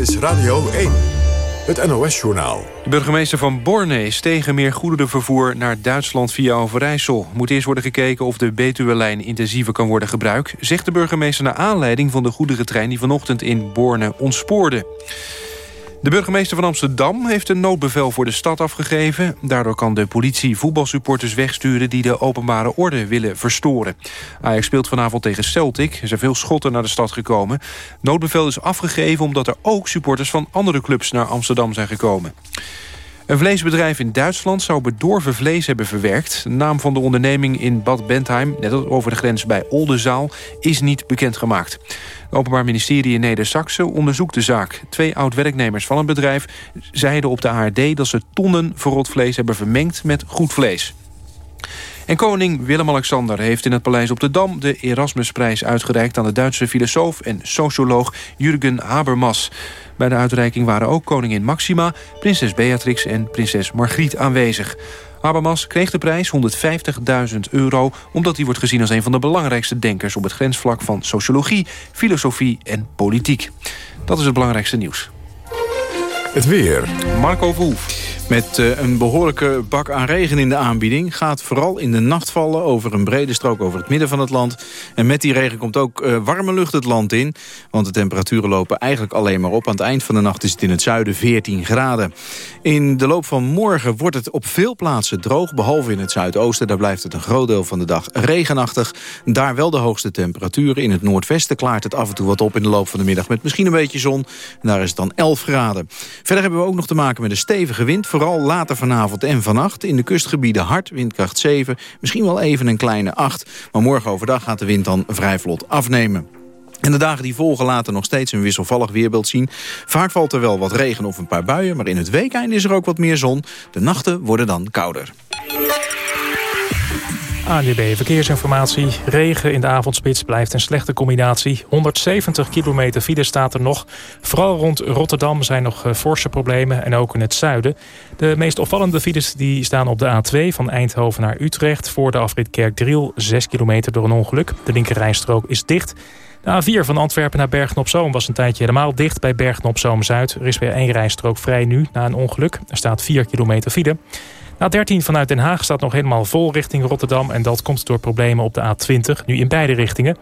Is Radio 1, het NOS-journaal. De burgemeester van Borne is tegen meer goederenvervoer naar Duitsland via Overijssel. Moet eerst worden gekeken of de Betuwe-lijn intensiever kan worden gebruikt... zegt de burgemeester naar aanleiding van de goederentrein... die vanochtend in Borne ontspoorde. De burgemeester van Amsterdam heeft een noodbevel voor de stad afgegeven. Daardoor kan de politie voetbalsupporters wegsturen... die de openbare orde willen verstoren. Ajax speelt vanavond tegen Celtic. Er zijn veel schotten naar de stad gekomen. Noodbevel is afgegeven omdat er ook supporters van andere clubs... naar Amsterdam zijn gekomen. Een vleesbedrijf in Duitsland zou bedorven vlees hebben verwerkt. De naam van de onderneming in Bad Bentheim, net over de grens bij Oldenzaal, is niet bekendgemaakt. Het Openbaar Ministerie in Neder-Saxe onderzoekt de zaak. Twee oud-werknemers van het bedrijf zeiden op de ARD... dat ze tonnen verrot vlees hebben vermengd met goed vlees. En koning Willem-Alexander heeft in het paleis op de Dam... de Erasmusprijs uitgereikt aan de Duitse filosoof en socioloog Jürgen Habermas. Bij de uitreiking waren ook koningin Maxima, prinses Beatrix en prinses Margriet aanwezig. Habermas kreeg de prijs 150.000 euro... omdat hij wordt gezien als een van de belangrijkste denkers... op het grensvlak van sociologie, filosofie en politiek. Dat is het belangrijkste nieuws. Het weer. Marco Verhoef. Met uh, een behoorlijke bak aan regen in de aanbieding... gaat vooral in de nacht vallen over een brede strook over het midden van het land. En met die regen komt ook uh, warme lucht het land in. Want de temperaturen lopen eigenlijk alleen maar op. Aan het eind van de nacht is het in het zuiden 14 graden. In de loop van morgen wordt het op veel plaatsen droog... behalve in het zuidoosten. Daar blijft het een groot deel van de dag regenachtig. Daar wel de hoogste temperaturen. In het noordwesten klaart het af en toe wat op in de loop van de middag... met misschien een beetje zon. Daar is het dan 11 graden. Verder hebben we ook nog te maken met een stevige wind vooral later vanavond en vannacht. In de kustgebieden hard, windkracht 7, misschien wel even een kleine 8. Maar morgen overdag gaat de wind dan vrij vlot afnemen. En de dagen die volgen laten nog steeds een wisselvallig weerbeeld zien. Vaak valt er wel wat regen of een paar buien, maar in het weekend is er ook wat meer zon. De nachten worden dan kouder. ANWB Verkeersinformatie. Regen in de avondspits blijft een slechte combinatie. 170 kilometer file staat er nog. Vooral rond Rotterdam zijn nog eh, forse problemen en ook in het zuiden. De meest opvallende files die staan op de A2 van Eindhoven naar Utrecht... voor de afrit Kerkdriel, 6 kilometer door een ongeluk. De linkerrijstrook is dicht. De A4 van Antwerpen naar Bergen-op-Zoom was een tijdje helemaal dicht bij Bergen-op-Zoom-Zuid. Er is weer één rijstrook vrij nu na een ongeluk. Er staat 4 kilometer file. A13 vanuit Den Haag staat nog helemaal vol richting Rotterdam... en dat komt door problemen op de A20, nu in beide richtingen.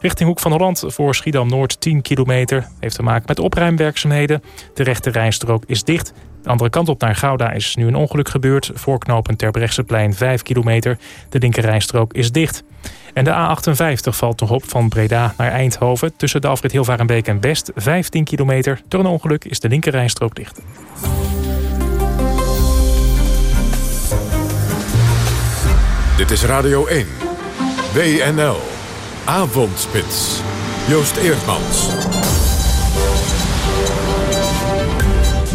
Richting Hoek van Holland voor Schiedam-Noord 10 kilometer. Heeft te maken met opruimwerkzaamheden. De rechte rijstrook is dicht. De andere kant op naar Gouda is nu een ongeluk gebeurd. Voorknopen Terbrechtseplein 5 kilometer. De linkerrijstrook is dicht. En de A58 valt nog op van Breda naar Eindhoven. Tussen de afrit Hilvarenbeek en Best 15 kilometer. Door een ongeluk is de linkerrijstrook dicht. Dit is Radio 1. WNL. Avondspits. Joost Eerdmans.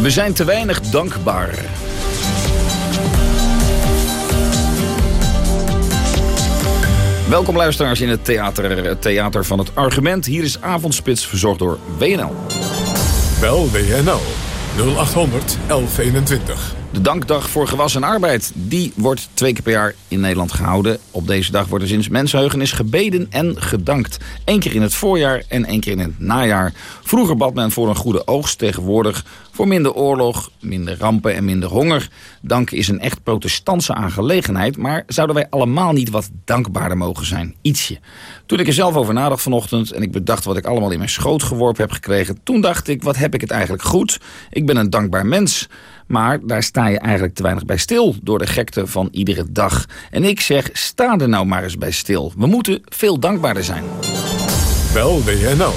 We zijn te weinig dankbaar. Welkom luisteraars in het theater, het theater van het argument. Hier is Avondspits verzorgd door WNL. Bel WNL 0800 1121. De dankdag voor gewassen arbeid, die wordt twee keer per jaar in Nederland gehouden. Op deze dag wordt er sinds mensheugenis gebeden en gedankt. Eén keer in het voorjaar en één keer in het najaar. Vroeger bad men voor een goede oogst, tegenwoordig voor minder oorlog, minder rampen en minder honger. Danken is een echt protestantse aangelegenheid, maar zouden wij allemaal niet wat dankbaarder mogen zijn? Ietsje. Toen ik er zelf over nadacht vanochtend en ik bedacht wat ik allemaal in mijn schoot geworpen heb gekregen, toen dacht ik, wat heb ik het eigenlijk goed? Ik ben een dankbaar mens. Maar daar sta je eigenlijk te weinig bij stil door de gekte van iedere dag. En ik zeg, sta er nou maar eens bij stil. We moeten veel dankbaarder zijn. Bel WNL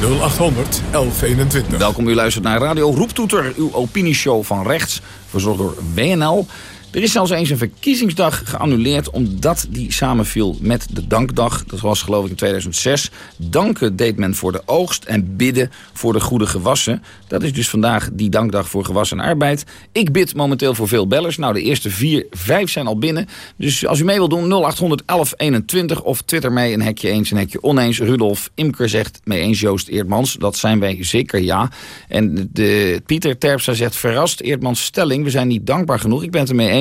0800 1121. Welkom, u luistert naar Radio Roeptoeter, uw opinieshow van rechts, verzorgd door WNL. Er is zelfs eens een verkiezingsdag geannuleerd omdat die samenviel met de dankdag. Dat was geloof ik in 2006. Danken deed men voor de oogst en bidden voor de goede gewassen. Dat is dus vandaag die dankdag voor gewassen en arbeid. Ik bid momenteel voor veel bellers. Nou, de eerste vier, vijf zijn al binnen. Dus als u mee wilt doen, 0800 1121 of twitter mee een hekje eens, een hekje oneens. Rudolf Imker zegt mee eens Joost Eerdmans. Dat zijn wij zeker ja. En de, Pieter Terpstra zegt verrast Eerdmans stelling. We zijn niet dankbaar genoeg. Ik ben het ermee eens.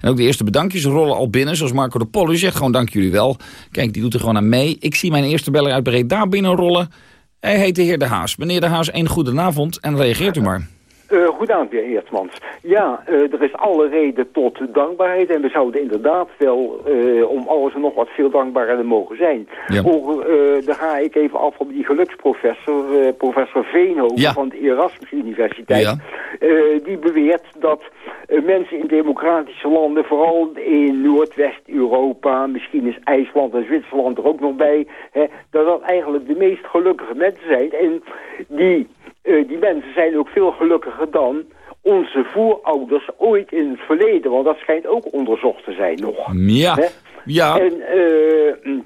En ook de eerste bedankjes rollen al binnen. Zoals Marco de Pol. Zegt gewoon dank jullie wel. Kijk, die doet er gewoon aan mee. Ik zie mijn eerste beller uit Breda binnenrollen. Hij heet de heer De Haas. Meneer De Haas, een goede avond en reageert u maar. Uh, goedenavond, heer Eertmans. Ja, uh, er is alle reden tot dankbaarheid. En we zouden inderdaad wel uh, om alles en nog wat veel dankbaarder mogen zijn. Ja. Over, daar ga ik even af op die geluksprofessor, professor Veenhoven ja. van de Erasmus Universiteit. Ja. die beweert dat mensen in democratische landen, vooral in Noordwest-Europa, misschien is IJsland en Zwitserland er ook nog bij, hè, dat dat eigenlijk de meest gelukkige mensen zijn. En die uh, die mensen zijn ook veel gelukkiger dan onze voorouders ooit in het verleden, want dat schijnt ook onderzocht te zijn nog. Ja, ja. En eh,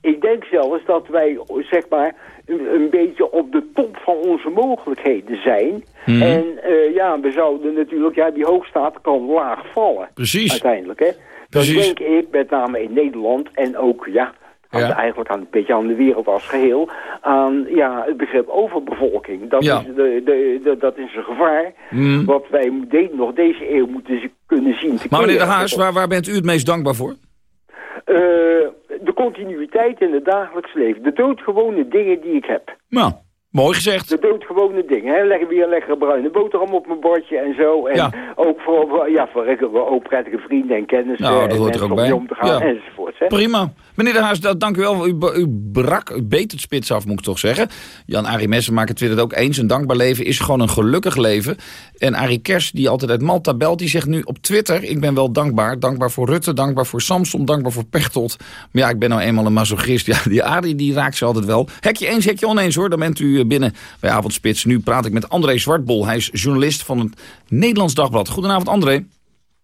ik denk zelfs dat wij, zeg maar, een, een beetje op de top van onze mogelijkheden zijn. Mhm. En eh, ja, we zouden natuurlijk, ja, die hoogstaat kan laag vallen. Precies. Uiteindelijk, hè. Precies. denk ik, met name in Nederland en ook, ja, eigenlijk aan, een beetje aan de wereld als geheel, aan ja, het begrip overbevolking. Dat, Ja. is, de, de, de- dat is een gevaar Mhm. wat wij nog deze eeuw moeten kunnen zien te Maar meneer De. Haas, waar, waar bent u het meest dankbaar voor? Eh, de continuïteit in het dagelijks leven. De doodgewone dingen die ik heb. Nou, mooi gezegd. De doodgewone dingen. Hè? Leggen weer een lekkere bruine boterham op mijn bordje en zo. En Ja. ook voor, ja, voor ook prettige vrienden en kennissen. Nou, dat en hoort er ook om bij. om te gaan Ja. enzovoort. Hè? Prima. Meneer De Haas, dat- dank u wel. U, brak, u beet het spits af, moet ik toch zeggen. Jan-Arie Messenmaker twittert ook eens. Een dankbaar leven is gewoon een gelukkig leven. En Arie Kers, die altijd uit Malta belt, die zegt nu op Twitter... ik ben wel dankbaar. Dankbaar voor Rutte, dankbaar voor Samson, dankbaar voor Pechtold. Maar ja, ik ben nou eenmaal een masochist. Ja, die Arie die raakt ze altijd wel. Hekje eens, hekje oneens hoor. Dan bent u eh, binnen bij Avondspits. Nu praat ik met André Zwartbol. Hij is journalist van het Nederlands Dagblad. Goedenavond, André.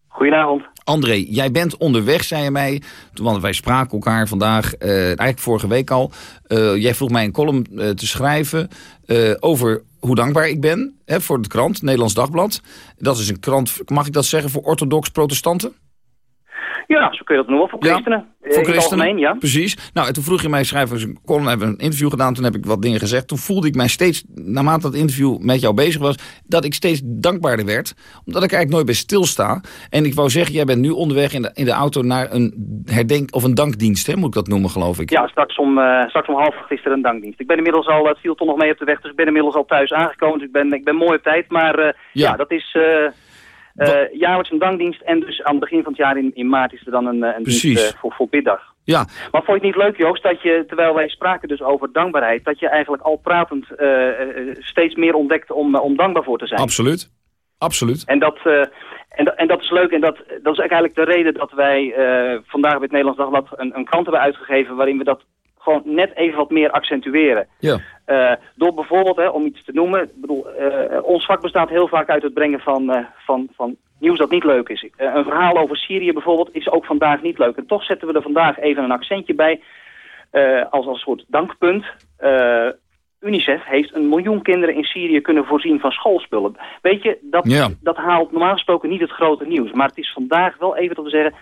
Goedenavond. André, jij bent onderweg, zei je mij. Toen, want wij spraken elkaar vandaag, eh, eigenlijk vorige week al. Eh, jij vroeg mij een column eh, te schrijven over hoe dankbaar ik ben hè, voor de krant, Nederlands Dagblad. Dat is een krant, mag ik dat zeggen, voor orthodox protestanten? Ja, zo kun je dat noemen. Voor christenen. Eh, Voor het christenen? algemeen, ja. Precies. Nou, en toen vroeg je mij, een column, hebben we een interview gedaan. Toen heb ik wat dingen gezegd. Toen voelde ik mij steeds, naarmate dat interview met jou bezig was... dat ik steeds dankbaarder werd. Omdat ik eigenlijk nooit bij stilsta. En ik wou zeggen, jij bent nu onderweg in de, in de auto naar een herdenk... of een dankdienst, hè, moet ik dat noemen, geloof ik. Ja, straks om, eh, straks om half er een dankdienst. Ik ben inmiddels al, het viel toch nog mee op de weg, dus ik ben inmiddels al thuis aangekomen. Dus ik ben, ik ben mooi op tijd. Maar eh, ja. dat is eh, eh, jaarlijks een dankdienst. En dus aan het begin van het jaar in, in maart is er dan een, eh, een dienst eh, voor, voor biddag. Ja, Maar vond je het niet leuk, Joost, dat je, terwijl wij spraken dus over dankbaarheid, dat je eigenlijk al pratend steeds meer ontdekt om, om dankbaar voor te zijn? absoluut. Absoluut. En dat, en, dat- en dat is leuk. En dat, dat is eigenlijk de reden dat wij vandaag bij het Nederlands Dagblad een, een krant hebben uitgegeven... waarin we dat gewoon net even wat meer accentueren. Ja. Eh, door bijvoorbeeld, hè, om iets te noemen... Ik bedoel, eh, ons vak bestaat heel vaak uit het brengen van, eh, van, van nieuws dat niet leuk is. Een verhaal over Syrië bijvoorbeeld is ook vandaag niet leuk. En toch zetten we er vandaag even een accentje bij... als, als soort dankpunt... UNICEF heeft een miljoen kinderen in Syrië kunnen voorzien van schoolspullen. Weet je, dat, Ja. dat haalt normaal gesproken niet het grote nieuws. Maar het is vandaag wel even om te zeggen...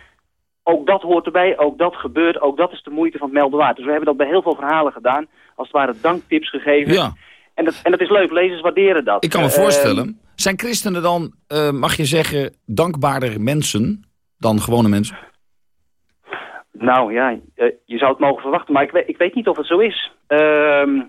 ook dat hoort erbij, ook dat gebeurt, ook dat is de moeite van het melden waard. Dus we hebben dat bij heel veel verhalen gedaan. Als het ware danktips gegeven. Ja. En, dat, en dat is leuk, lezers waarderen dat. Ik kan me Eh, voorstellen. Zijn christenen dan, eh, mag je zeggen, dankbaarder mensen dan gewone mensen? Nou ja, eh, je zou het mogen verwachten, maar ik weet, ik weet niet of het zo is. Ehm,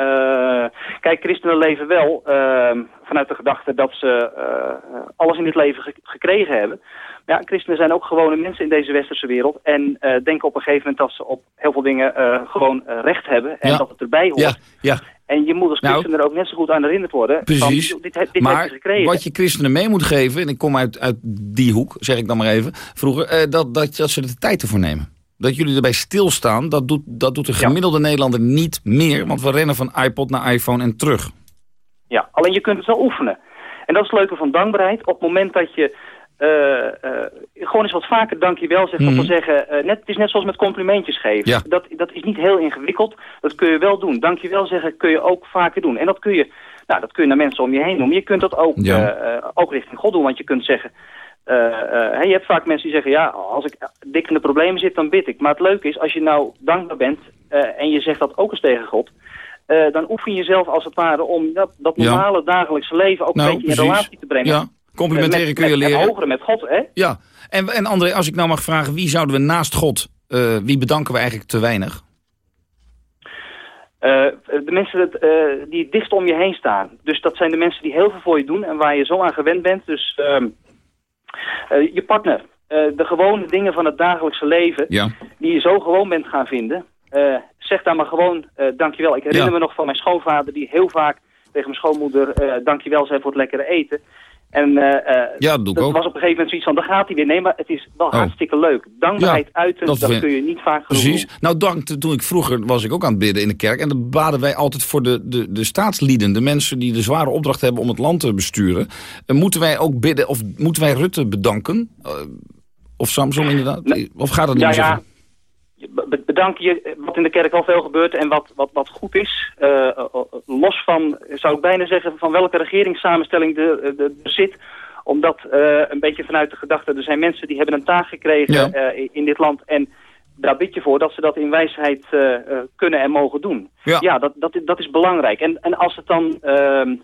eh, kijk, christenen leven wel ehm, vanuit de gedachte dat ze eh, alles in dit leven ge- gekregen hebben. Maar ja, christenen zijn ook gewone mensen in deze westerse wereld. En eh, denken op een gegeven moment dat ze op heel veel dingen gewoon recht hebben. En Ja. dat het erbij hoort. Ja, ja. En je moet als Nou, christen er ook net zo goed aan herinnerd worden. Precies. Van, dit, dit heb je maar wat je christenen mee moet geven, en ik kom uit, uit die hoek, zeg ik dan maar even, vroeger, dat, dat, dat ze er de tijd ervoor nemen. Dat jullie erbij stilstaan, dat doet, dat doet de gemiddelde Nederlander niet meer, want we rennen van iPod naar iPhone en terug. Ja, alleen je kunt het wel oefenen. En dat is het leuke van dankbaarheid. Op het moment dat je eh, eh, gewoon eens wat vaker dankjewel zegt. Dat Mhm. wil zeggen, eh, net, het is net zoals met complimentjes geven. Ja. Dat, dat is niet heel ingewikkeld. Dat kun je wel doen. Dankjewel zeggen kun je ook vaker doen. En dat kun je, nou, dat kun je naar mensen om je heen doen. Maar je kunt dat ook, Ja. ook richting God doen. Want je kunt zeggen... hè, je hebt vaak mensen die zeggen, ja, als ik dik in de problemen zit, dan bid ik. Maar het leuke is, als je nou dankbaar bent eh, en je zegt dat ook eens tegen God... dan oefen je jezelf als het ware om dat, dat Ja. normale dagelijkse leven ook Nou, een beetje in relatie te brengen. Ja, complimenteren Met- kun je met- leren. Met hogere, met God, hè? Ja, en, en André, als ik nou mag vragen, wie zouden we naast God, wie bedanken we eigenlijk te weinig? De mensen dat, die het dichtst om je heen staan. Dus dat zijn de mensen die heel veel voor je doen en waar je zo aan gewend bent. Dus ehm, eh, je partner. Eh, de gewone dingen van het dagelijkse leven Ja. die je zo gewoon bent gaan vinden. Eh, zeg daar maar gewoon dankjewel. Ik herinner Ja. me nog van mijn schoonvader die heel vaak tegen mijn schoonmoeder dankjewel zei voor het lekkere eten. En uh, ja, dat doe ik ook. was op een gegeven moment zoiets van, dan gaat hij weer. Nee, maar het is wel oh. hartstikke leuk. Dankbaarheid uiten, dat, dat kun je niet vaak genoeg Precies. Nou, dank, toen ik vroeger was ik ook aan het bidden in de kerk. En dan baden wij altijd voor de, de, de staatslieden. De mensen die de zware opdracht hebben om het land te besturen. En moeten wij ook bidden, of moeten wij Rutte bedanken? Uh, of Samson inderdaad? Nee. Of gaat dat niet ja, meer ja bedank je wat in de kerk al veel gebeurt en wat, wat, wat goed is. Uh, los van, zou ik bijna zeggen, van welke regeringssamenstelling er zit. Omdat uh, een beetje vanuit de gedachte, er zijn mensen die hebben een taak gekregen ja. in dit land. En daar bid je voor dat ze dat in wijsheid kunnen en mogen doen. Ja, ja dat, dat, dat is belangrijk. En, en, als het dan,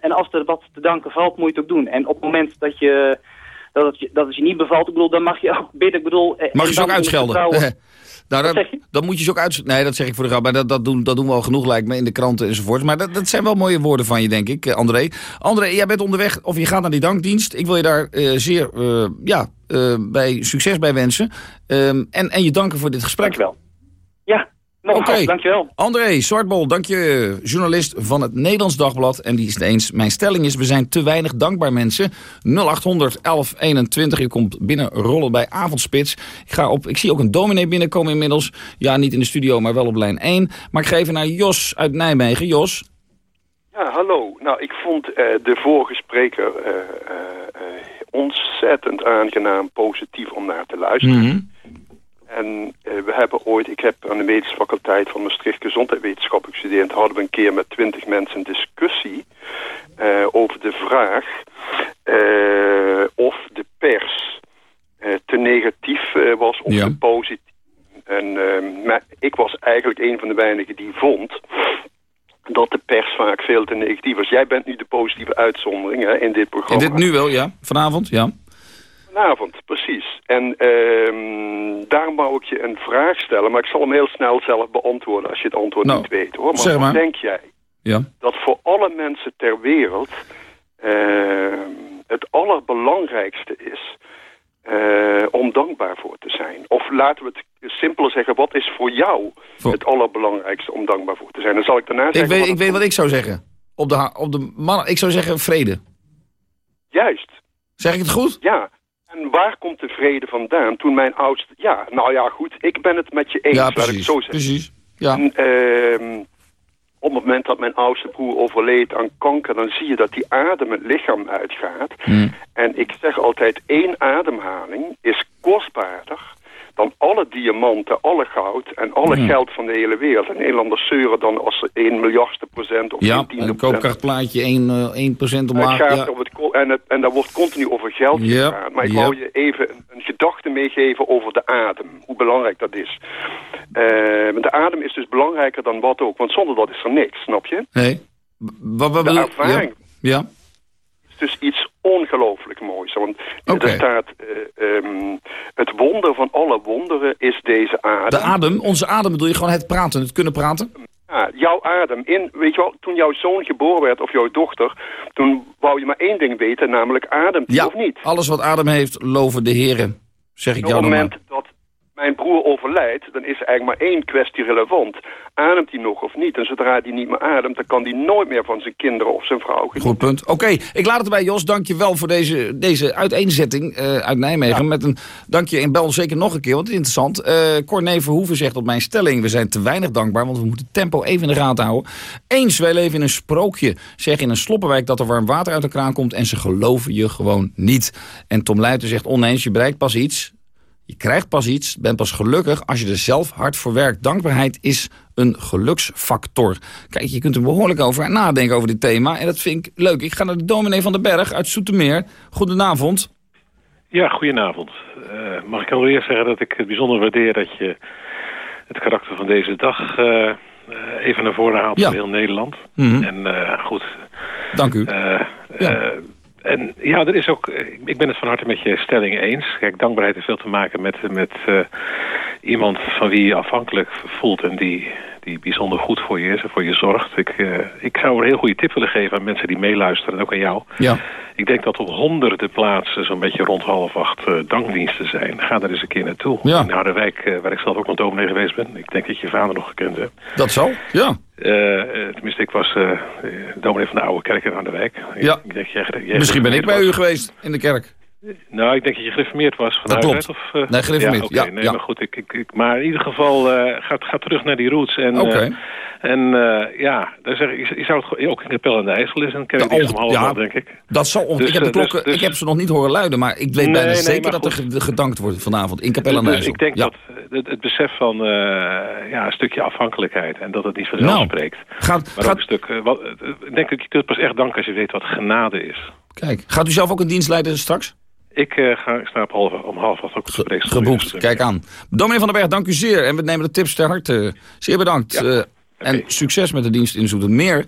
en als er wat te danken valt, moet je het ook doen. En op het moment dat je... Dat het, je, dat het je niet bevalt, ik bedoel, dan mag je ook bidden. Ik bedoel, mag je ze ook uitschelden? Nou, dat, dat moet je zo ook uit... Nee, dat zeg ik voor de grap. Maar dat, dat, doen, dat doen we al genoeg, lijkt me, in de kranten enzovoort. Maar dat, dat zijn wel mooie woorden van je, denk ik, André. André, jij bent onderweg, of je gaat naar die dankdienst. Ik wil je daar uh, zeer, uh, ja, uh, bij succes bij wensen. Um, en, en je danken voor dit gesprek. Dankjewel. Oké, okay. dankjewel. André Zwartbol, dank je, journalist van het Nederlands Dagblad. En die is het eens. Mijn stelling is, we zijn te weinig dankbaar mensen. 0800 1121, je komt binnen rollen bij Avondspits. Ik, ga op, ik zie ook een dominee binnenkomen inmiddels. Ja, niet in de studio, maar wel op lijn 1. Maar ik ga even naar Jos uit Nijmegen. Jos? Ja, hallo. Nou, ik vond uh, de vorige spreker uh, uh, ontzettend aangenaam positief om naar te luisteren. Mm -hmm. En uh, we hebben ooit, ik heb aan de medische faculteit van Maastricht gezondheidswetenschappen gestudeerd. Hadden we een keer met twintig mensen een discussie uh, over de vraag uh, of de pers te negatief was of ja. te positief. En maar ik was eigenlijk een van de weinigen die vond dat de pers vaak veel te negatief was. Jij bent nu de positieve uitzondering hè, in dit programma. In dit nu wel, ja. Vanavond, ja. Vanavond, precies. En uh, daarom wou ik je een vraag stellen, maar ik zal hem heel snel zelf beantwoorden als je het antwoord nou, niet weet. hoor. Maar, zeg maar. wat denk jij ja. dat voor alle mensen ter wereld uh, het allerbelangrijkste is uh, om dankbaar voor te zijn? Of laten we het simpeler zeggen, wat is voor jou voor... het allerbelangrijkste om dankbaar voor te zijn? Dan zal ik daarna ik zeggen... Weet, ik weet wat ik zou zeggen. Op de, op de man, ik zou zeggen vrede. Juist. Zeg ik het goed? Ja. En waar komt de vrede vandaan toen mijn oudste... Ja, nou ja, goed, ik ben het met je eens, ja, precies, laat ik zo zeggen. precies. Ja. En, uh, op het moment dat mijn oudste broer overleed aan kanker... dan zie je dat die adem het lichaam uitgaat. Hmm. En ik zeg altijd, één ademhaling is kostbaarder dan alle diamanten, alle goud en alle Hmm. geld van de hele wereld. En Nederlanders zeuren dan als ze 1 miljardste procent of Ja, een tiende een procent. koopkrachtplaatje 1, uh, 1% Het omlaag. gaat Ja. op het, ko- en, het, en daar wordt continu over geld Ja, gepraat. Maar ik ja. wou je even een, een gedachte meegeven over de adem. Hoe belangrijk dat is. Want de adem is dus belangrijker dan wat ook. Want zonder dat is er niks, snap je? Nee. Wat, wat De ervaring Ja. ja. is dus iets ongelooflijk moois. Want Oké. er staat... eh, ehm, het wonder van alle wonderen is deze adem. De adem, onze adem bedoel je gewoon het praten, het kunnen praten? Ja, jouw adem. In, weet je wel, toen jouw zoon geboren werd of jouw dochter... toen wou je maar één ding weten, namelijk ademt Ja, of niet. alles wat adem heeft, loven de heren. Zeg ik op jou het dan moment mijn broer overlijdt, dan is er eigenlijk maar één kwestie relevant. Ademt hij nog of niet? En zodra hij niet meer ademt, dan kan hij nooit meer van zijn kinderen of zijn vrouw genieten. Goed punt. Oké, ik laat het erbij, Jos. Dank je wel voor deze, deze uiteenzetting eh, uit Nijmegen. Met een dankje en bel zeker nog een keer, want het is interessant. Eh Corné Verhoeven zegt op mijn stelling... we zijn te weinig dankbaar, want we moeten tempo even in de gaten houden. Eens, wij leven in een sprookje. Zeg in een sloppenwijk dat er warm water uit de kraan komt... en ze geloven je gewoon niet. En Tom Luiten zegt oneens, je bereikt pas iets... Je krijgt pas iets, bent pas gelukkig als je er zelf hard voor werkt. Dankbaarheid is een geluksfactor. Kijk, je kunt er behoorlijk over nadenken over dit thema. En dat vind ik leuk. Ik ga naar de dominee van den Berg uit Soetermeer. Goedenavond. Ja, goedenavond. Uh, mag ik allereerst zeggen dat ik het bijzonder waardeer dat je het karakter van deze dag uh, even naar voren haalt Ja. voor heel Nederland. Mhm. En goed. Dank u. Ja. En ja, er is ook, ik ben het van harte met je stelling eens. Kijk, dankbaarheid heeft veel te maken met, met iemand van wie je afhankelijk voelt en die, die bijzonder goed voor je is en voor je zorgt. Ik, ik zou een heel goede tip willen geven aan mensen die meeluisteren en ook aan jou. Ja. Ik denk dat op honderden plaatsen zo'n beetje rond half acht uh, dankdiensten zijn. Ga er eens een keer naartoe. Ja. In Harderwijk, uh, waar ik zelf ook nog dominee geweest ben. Ik denk dat je vader nog gekend hebt. Dat zal, ja. Tenminste, ik was dominee van de oude kerk in Harderwijk. Ja. Ik denk, jij, jij Misschien ben ik bij u geweest in de kerk. Nou, ik denk dat je gereformeerd was van dat klopt. Of, uh... Nee, gereformeerd, ja. ja, nee, ja. maar goed, ik, ik, ik, maar in ieder geval uh, ga, ga terug naar die roots. En, okay. uh, en ja, daar zeg ik, je zou het ook in Capelle aan de IJssel is een kerk om half ja, denk ik. Dat zal dus, ik, heb de klokken, dus, dus, ik heb ze nog niet horen luiden, maar ik weet nee, bijna nee, zeker dat er gedankt wordt vanavond in Capelle aan de IJssel. Ik denk dat het, het, besef van ja, een stukje afhankelijkheid en dat het niet vanzelf nou, spreekt. Gaat, maar gaat, ook een stuk, wat, ik denk dat je kunt pas echt danken als je weet wat genade is. Kijk, gaat u zelf ook een dienst leiden straks? Ik uh, ga, sta op half, om half acht ook op Ge Geboekt, kijk aan. Dominee van den Berg, dank u zeer. En we nemen de tips ter harte. Zeer bedankt. Ja. Uh, okay. En succes met de dienst in Zoetermeer. Uh,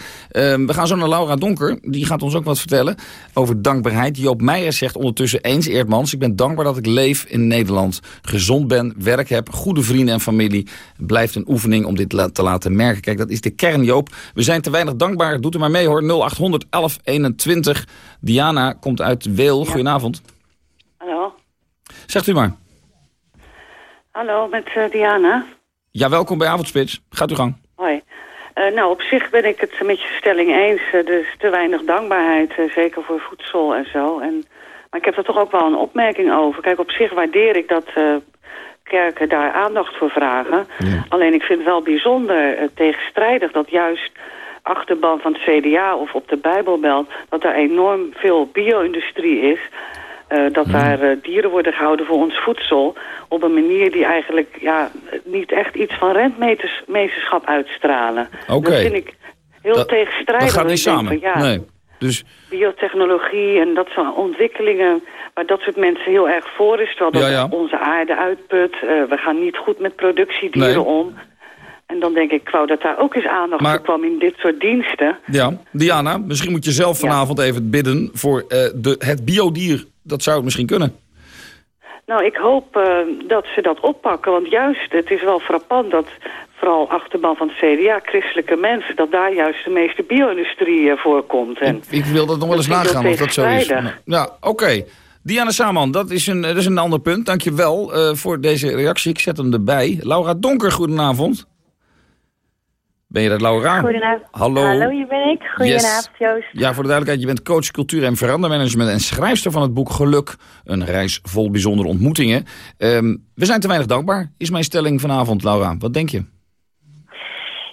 we gaan zo naar Laura Donker. Die gaat ons ook wat vertellen over dankbaarheid. Joop Meijer zegt ondertussen eens Eerdmans... ik ben dankbaar dat ik leef in Nederland. Gezond ben, werk heb, goede vrienden en familie. Blijft een oefening om dit la te laten merken. Kijk, dat is de kern, Joop. We zijn te weinig dankbaar. Doet er maar mee, hoor. 0800 1121. Diana komt uit Weel. Ja. Goedenavond. Zegt u maar. Hallo, met uh, Diana. Ja, welkom bij Avondspits. Gaat u gang. Hoi. Uh, nou, op zich ben ik het met je stelling eens. Uh, dus te weinig dankbaarheid, zeker voor voedsel en zo. En, maar ik heb er toch ook wel een opmerking over. Kijk, op zich waardeer ik dat kerken daar aandacht voor vragen. Ja. Alleen ik vind het wel bijzonder tegenstrijdig dat juist achterban van het CDA of op de Bijbelbelt... dat daar enorm veel bio-industrie is... Uh, dat mm. daar uh, dieren worden gehouden voor ons voedsel... op een manier die eigenlijk ja, niet echt iets van rentmeesterschap uitstralen. Okay. Dat vind ik heel dat, tegenstrijdig. Dat gaat niet samen, van, ja, nee. Dus... Biotechnologie en dat soort ontwikkelingen... waar dat soort mensen heel erg voor is... terwijl ja, ja. dat onze aarde uitput. Uh, we gaan niet goed met productiedieren nee. om... En dan denk ik, ik wou dat daar ook eens aandacht maar, voor kwam in dit soort diensten. Ja, Diana, misschien moet je zelf vanavond ja. even bidden voor uh, de, het biodier. Dat zou het misschien kunnen. Nou, ik hoop uh, dat ze dat oppakken. Want juist, het is wel frappant dat vooral achterban van het CDA, christelijke mensen, dat daar juist de meeste bio-industrie uh, voorkomt. En ik, ik wil dat nog wel eens nagaan of dat zo is. Ja, oké. Okay. Diana Saman, dat is, een, dat is een ander punt. Dank je wel uh, voor deze reactie. Ik zet hem erbij. Laura Donker, goedenavond. Ben je dat, Laura? Goedenavond. Hallo. Hallo, hier ben ik. Goedenavond, yes. Joost. Ja, voor de duidelijkheid, je bent coach cultuur en verandermanagement... en schrijfster van het boek Geluk, een reis vol bijzondere ontmoetingen. Um, we zijn te weinig dankbaar, is mijn stelling vanavond, Laura. Wat denk je?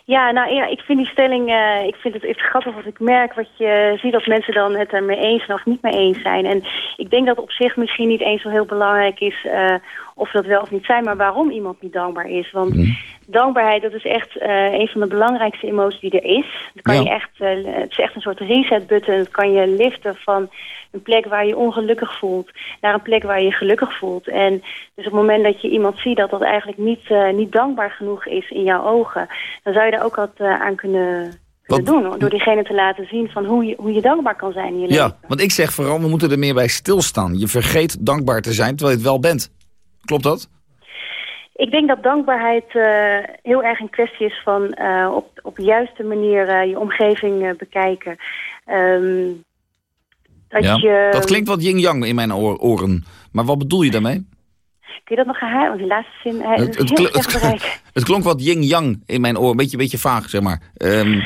Ja, nou ja, ik vind die stelling, uh, ik vind het, het grappig wat ik merk, wat je ziet dat mensen dan het ermee eens of niet mee eens zijn. En ik denk dat op zich misschien niet eens zo heel belangrijk is uh, of dat wel of niet zijn, maar waarom iemand niet dankbaar is. Want mm. dankbaarheid, dat is echt uh, een van de belangrijkste emoties die er is. Dat kan ja. je echt, het is echt een soort reset button, dat kan je liften van een plek waar je ongelukkig voelt naar een plek waar je gelukkig voelt. En dus op het moment dat je iemand ziet dat dat eigenlijk niet, uh, niet dankbaar genoeg is in jouw ogen, dan zou je daar ook wat aan kunnen, doen. Door diegene te laten zien van hoe je, hoe je dankbaar kan zijn in je leven. Ja, want ik zeg vooral, we moeten er meer bij stilstaan. Je vergeet dankbaar te zijn terwijl je het wel bent. Klopt dat? Ik denk dat dankbaarheid uh, heel erg een kwestie is van uh, op, op de juiste manier uh, je omgeving bekijken. Um, dat, ja, je... dat klinkt wat yin-yang in mijn oren. Maar wat bedoel je daarmee? Kun je dat nog herhalen? Want die laatste zin het, het, kl het, het, klonk wat yin-yang in mijn oor. Een beetje, beetje vaag, zeg maar. Um,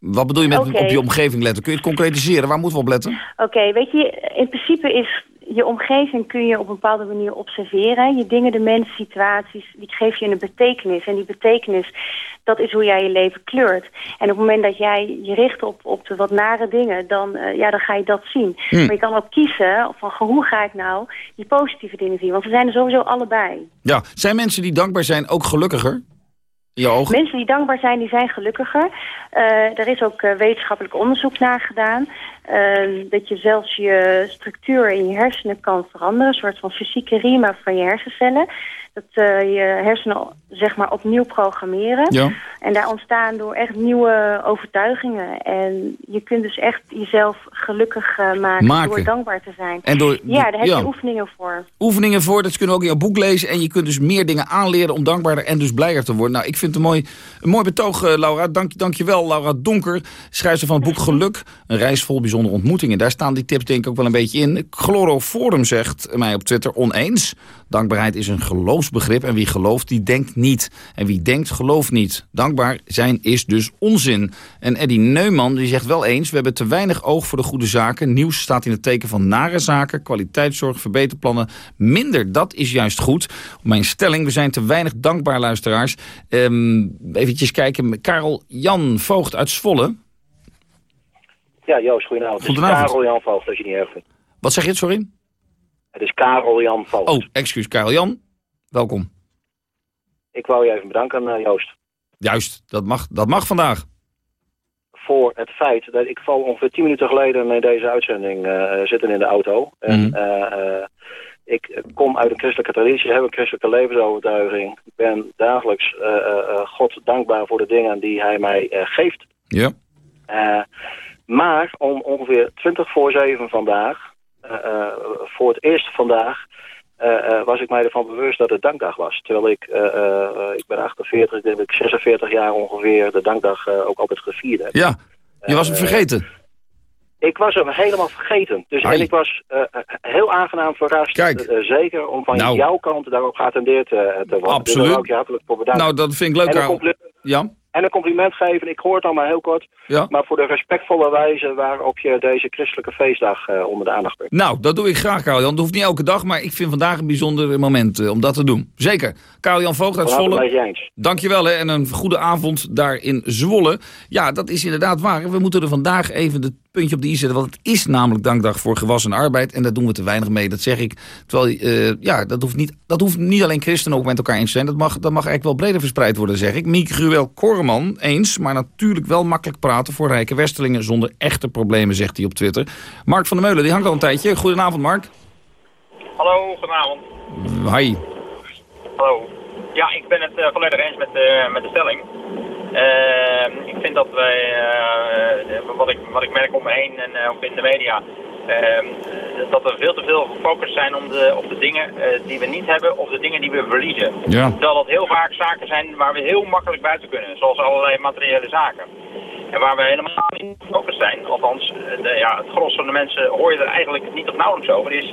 wat bedoel je met okay. op je omgeving letten? Kun je het concretiseren? Waar moeten we op letten? Oké, okay, weet je, in principe is je omgeving kun je op een bepaalde manier observeren. Je dingen, de mensen, situaties, die geef je een betekenis. En die betekenis, dat is hoe jij je leven kleurt. En op het moment dat jij je richt op, op de wat nare dingen, dan, uh, ja, dan ga je dat zien. Hmm. Maar je kan ook kiezen van hoe ga ik nou die positieve dingen zien. Want we zijn er sowieso allebei. Ja, zijn mensen die dankbaar zijn ook gelukkiger? Mensen die dankbaar zijn, die zijn gelukkiger. Uh, er is ook uh, wetenschappelijk onderzoek naar gedaan. Uh, dat je zelfs je structuur in je hersenen kan veranderen. Een soort van fysieke riemen van je hersencellen. Dat je hersenen zeg maar opnieuw programmeren. Ja. En daar ontstaan door echt nieuwe overtuigingen. En je kunt dus echt jezelf gelukkig maken, maken, door dankbaar te zijn. En door, ja, daar heb ja. je oefeningen voor. Oefeningen voor, dat kunnen we ook in jouw boek lezen. En je kunt dus meer dingen aanleren om dankbaarder en dus blijer te worden. Nou, ik vind vind het een mooi, een mooi betoog, uh, Laura. Dank, dank je wel, Laura Donker, schrijfster van het boek Geluk. Een reis vol bijzondere ontmoetingen. Daar staan die tips denk ik ook wel een beetje in. Chloroforum zegt mij op Twitter oneens. Dankbaarheid is een geloofsbegrip en wie gelooft, die denkt niet. En wie denkt, gelooft niet. Dankbaar zijn is dus onzin. En Eddie Neumann die zegt wel eens... we hebben te weinig oog voor de goede zaken. Nieuws staat in het teken van nare zaken. Kwaliteitszorg, verbeterplannen. Minder, dat is juist goed. Mijn stelling, we zijn te weinig dankbaar, luisteraars. Um, eventjes kijken, Karel Jan Voogd uit Zwolle. Ja, Joost, goedenavond. goedenavond. Karel Jan Voogd, als je niet erg vindt. Wat zeg je, sorry? Het is Karel Jan Voogd. Oh, excuus, Karel Jan. Welkom. Ik wou je even bedanken, uh, Joost. Juist, dat mag, dat mag vandaag. Voor het feit dat ik val ongeveer tien minuten geleden in deze uitzending uh, zitten in de auto. En mm -hmm. ik kom uit een christelijke traditie, heb een christelijke levensovertuiging. Ik ben dagelijks God dankbaar voor de dingen die hij mij geeft. Ja. maar om ongeveer 20 voor 7 vandaag eh, eh, voor het eerst vandaag uh, was ik mij ervan bewust dat het dankdag was. Terwijl ik, ik ben 48, ik denk ik 46 jaar ongeveer de dankdag ook altijd gevierd heb. Ja, je was hem vergeten. Ik was hem helemaal vergeten. Dus, en ik was heel aangenaam verrast. Kijk. zeker om van nou. jouw kant daarop geattendeerd te worden. Dus Absoluut. Dus ook je hartelijk voor bedankt. Nou, dat vind ik leuk. Ja? En een compliment geven, ik hoor het al maar heel kort. Ja. Maar voor de respectvolle wijze waarop je deze christelijke feestdag uh, onder de aandacht brengt. Nou, dat doe ik graag, Karel-Jan. Dat hoeft niet elke dag, maar ik vind vandaag een bijzonder moment uh, om dat te doen. Zeker. Karel-Jan Voogd uit Zwolle. Dankjewel hè, en een goede avond daar in Zwolle. Ja, dat is inderdaad waar. We moeten er vandaag even de puntje op de i zetten. Want het is namelijk dankdag voor gewassen arbeid. En daar doen we te weinig mee, dat zeg ik. Terwijl, uh, ja, dat hoeft, niet, dat hoeft niet alleen christenen ook met elkaar eens te zijn. Dat mag, dat mag eigenlijk wel breder verspreid worden, zeg ik. Mieke Gruwel Korman, eens. Maar natuurlijk wel makkelijk praten voor rijke Westelingen... zonder echte problemen, zegt hij op Twitter. Mark van der Meulen, die hangt al een tijdje. Goedenavond, Mark. Hallo, goedenavond. Hi. Hallo. Ja, ik ben het uh, volledig eens met, uh, met de stelling. Uh, ik vind dat wij, uh, wat, ik, wat ik merk om me heen en ook in de media, ehm, dat er veel te veel gefocust zijn om de, op de dingen die we niet hebben of de dingen die we verliezen. Ja. Terwijl dat heel vaak zaken zijn waar we heel makkelijk buiten kunnen, zoals allerlei materiële zaken. En waar we helemaal niet gefocust zijn, althans de, ja, het gros van de mensen hoor je er eigenlijk niet of nauwelijks over, is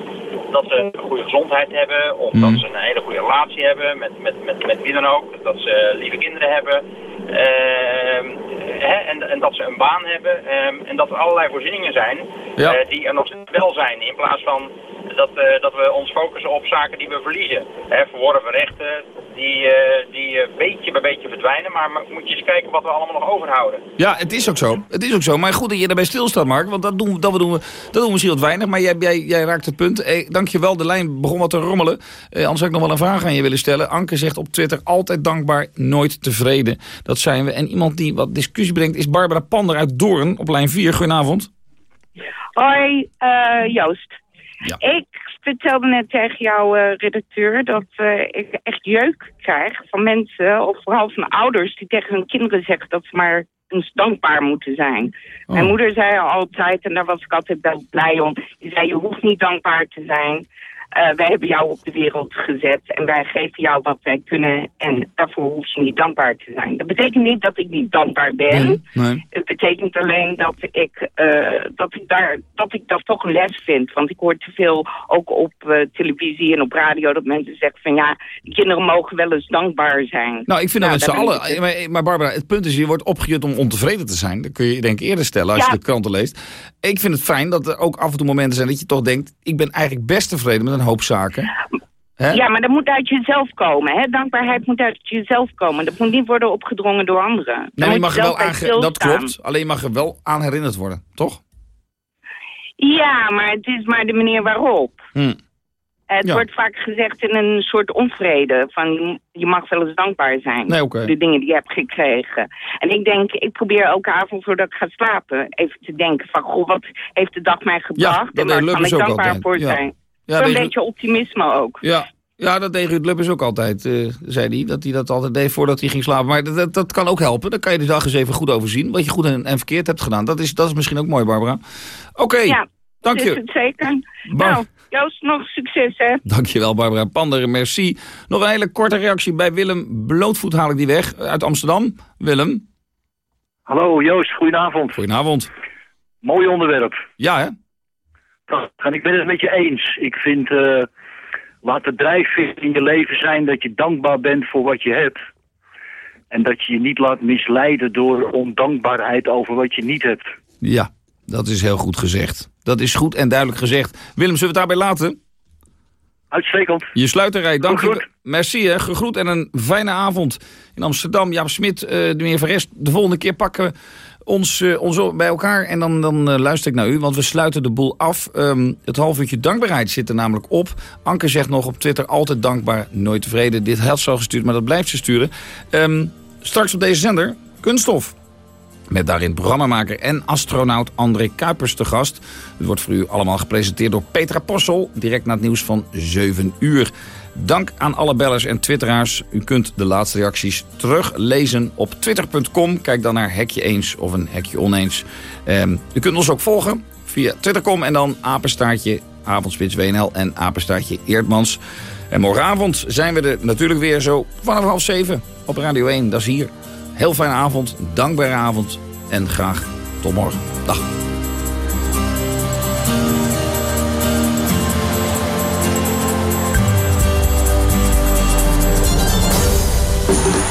dat ze een goede gezondheid hebben of dat ze een hele goede relatie hebben met, met, met, met wie dan ook, dat ze lieve kinderen hebben. Uh, hè, en, en, dat ze een baan hebben uh, en dat er allerlei voorzieningen zijn ja. uh, die er nog wel zijn. In plaats van dat, uh, dat we ons focussen op zaken die we verliezen. Hè, verworven rechten die, uh, die beetje bij beetje verdwijnen. Maar moet je eens kijken wat we allemaal nog overhouden. Ja, het is ook zo. Het is ook zo. Maar goed dat je daarbij stilstaat, Mark. Want dat doen, dat doen, we, dat doen we misschien wat weinig. Maar jij, jij, jij raakt het punt. Eh, Dank je wel. De lijn begon wat te rommelen. Eh, anders zou ik nog wel een vraag aan je willen stellen. Anke zegt op Twitter altijd dankbaar, nooit tevreden. Dat zijn we. En iemand die wat discussie brengt is Barbara Pander uit Doorn op lijn 4. Goedenavond. Hoi, uh, Joost. Ja. Ik vertelde net tegen jouw uh, redacteur dat uh, ik echt jeuk krijg van mensen, of vooral van ouders, die tegen hun kinderen zeggen dat ze maar eens dankbaar moeten zijn. Oh. Mijn moeder zei altijd, en daar was ik altijd wel blij om, die zei je hoeft niet dankbaar te zijn. Uh, wij hebben jou op de wereld gezet en wij geven jou wat wij kunnen en daarvoor hoef je niet dankbaar te zijn. Dat betekent niet dat ik niet dankbaar ben. Nee, nee. Het betekent alleen dat ik, uh, dat, ik daar, dat ik dat toch les vind. Want ik hoor te veel, ook op uh, televisie en op radio, dat mensen zeggen van ja, de kinderen mogen wel eens dankbaar zijn. Nou, ik vind nou, dat met z'n allen... Maar, maar Barbara, het punt is, je wordt opgejut om ontevreden te zijn. Dat kun je denk ik eerder stellen als Ja. je de kranten leest. Ik vind het fijn dat er ook af en toe momenten zijn dat je toch denkt... ik ben eigenlijk best tevreden met een hoop zaken. Hè? Ja, maar dat moet uit jezelf komen. Hè? Dankbaarheid moet uit jezelf komen. Dat moet niet worden opgedrongen door anderen. Nee, Dan je mag wel aan, dat klopt. Alleen je mag er wel aan herinnerd worden, toch? Ja, maar het is maar de manier waarop. Hm. Het Ja. wordt vaak gezegd in een soort onvrede. Van je mag wel eens dankbaar zijn. Nee, oké. De dingen die je hebt gekregen. En ik denk, ik probeer elke avond voordat ik ga slapen... even te denken van, goh, wat heeft de dag mij gebracht? en waar deed kan Lubbers ik dankbaar voor zijn? Ja, Zo'n deed- beetje optimisme ook. Ja, ja dat deed Ruud Lubbers ook altijd, eh, zei hij. Dat hij dat altijd deed voordat hij ging slapen. Maar dat, dat, dat kan ook helpen. Dan kan je de dag eens even goed overzien. Wat je goed en, en verkeerd hebt gedaan. Dat is, dat is misschien ook mooi, Barbara. Oké, Ja, dank dat is je. het zeker. Bar- nou, Joost, nog succes, hè. Dankjewel, Barbara Pander. Merci. Nog een hele korte reactie bij Willem. Blootvoet haal ik die weg uit Amsterdam. Willem. Hallo Joost, goedenavond. Goedenavond. Mooi onderwerp. Ja, hè? En ik ben het met je eens. Ik vind, uh, laat de drijfveer in je leven zijn dat je dankbaar bent voor wat je hebt. En dat je je niet laat misleiden door ondankbaarheid over wat je niet hebt. Ja, dat is heel goed gezegd. Dat is goed en duidelijk gezegd. Willem, zullen we het daarbij laten? Uitstekend. Je sluiterij, dank je. Merci, hè. gegroet en een fijne avond in Amsterdam. Jaap Smit, uh, de meneer Verrest, de volgende keer pakken we ons, uh, ons bij elkaar en dan, dan uh, luister ik naar u. Want we sluiten de boel af. Um, het half uurtje dankbaarheid zit er namelijk op. Anke zegt nog op Twitter altijd dankbaar, nooit tevreden. Dit had ze al gestuurd, maar dat blijft ze sturen. Um, straks op deze zender, kunststof. Met daarin programmamaker en astronaut André Kuipers te gast. Het wordt voor u allemaal gepresenteerd door Petra Possel. Direct na het nieuws van 7 uur. Dank aan alle bellers en twitteraars. U kunt de laatste reacties teruglezen op twitter.com. Kijk dan naar Hekje Eens of een Hekje Oneens. Um, u kunt ons ook volgen via twitter.com en dan apenstaartje avondspits WNL en apenstaartje Eerdmans. En morgenavond zijn we er natuurlijk weer zo vanaf half zeven op Radio 1. Dat is hier. Heel fijne avond, dankbare avond en graag tot morgen. Dag.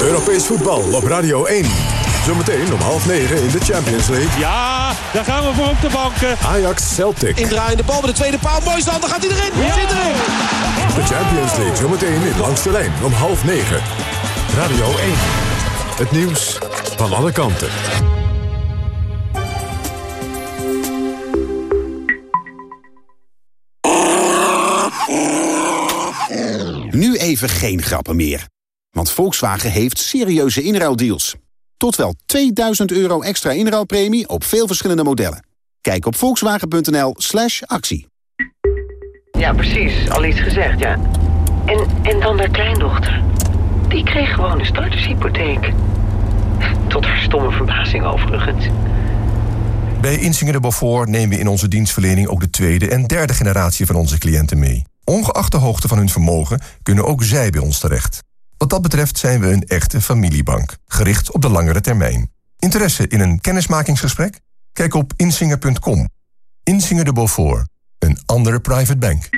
Europees voetbal op Radio 1. Zometeen om half negen in de Champions League. Ja, daar gaan we voor op de banken. Ajax Celtic. Indraaiende bal bij de tweede paal. Mooi stand, dan gaat hij erin. Ja. Zit erin. De Champions League zometeen in Langs de Lijn om half negen. Radio 1. Het nieuws van alle kanten. Nu even geen grappen meer. Want Volkswagen heeft serieuze inruildeals. Tot wel 2000 euro extra inruilpremie op veel verschillende modellen. Kijk op volkswagen.nl slash actie. Ja, precies. Al iets gezegd, ja. En, en dan haar kleindochter. Die kreeg gewoon een startershypotheek. Tot haar stomme verbazing overigens. Bij Insinger de Beaufort nemen we in onze dienstverlening... ook de tweede en derde generatie van onze cliënten mee. Ongeacht de hoogte van hun vermogen kunnen ook zij bij ons terecht. Wat dat betreft zijn we een echte familiebank, gericht op de langere termijn. Interesse in een kennismakingsgesprek? Kijk op insinger.com. Insinger de Beaufort, een andere private bank.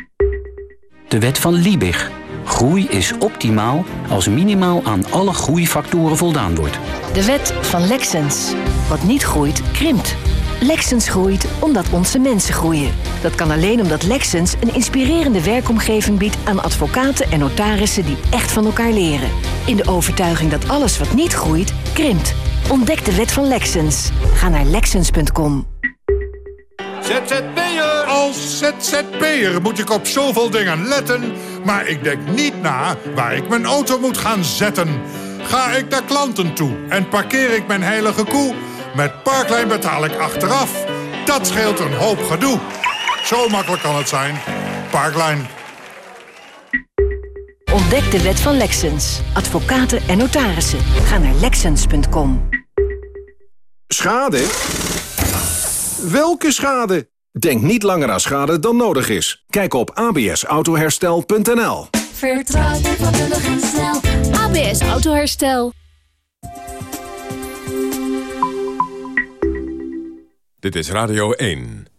De wet van Liebig. Groei is optimaal als minimaal aan alle groeifactoren voldaan wordt. De wet van Lexens. Wat niet groeit, krimpt. Lexens groeit omdat onze mensen groeien. Dat kan alleen omdat Lexens een inspirerende werkomgeving biedt aan advocaten en notarissen die echt van elkaar leren. In de overtuiging dat alles wat niet groeit, krimpt. Ontdek de wet van Lexens. Ga naar lexens.com. ZZP'er! Als ZZP'er moet ik op zoveel dingen letten... maar ik denk niet na waar ik mijn auto moet gaan zetten. Ga ik naar klanten toe en parkeer ik mijn heilige koe... met Parklijn betaal ik achteraf. Dat scheelt een hoop gedoe. Zo makkelijk kan het zijn. Parklijn. Ontdek de wet van Lexens. Advocaten en notarissen. Ga naar lexens.com. Schade? Welke schade? Denk niet langer aan schade dan nodig is. Kijk op absautoherstel.nl Vertrouw je vakkundig en snel. ABS Autoherstel. Dit is Radio 1.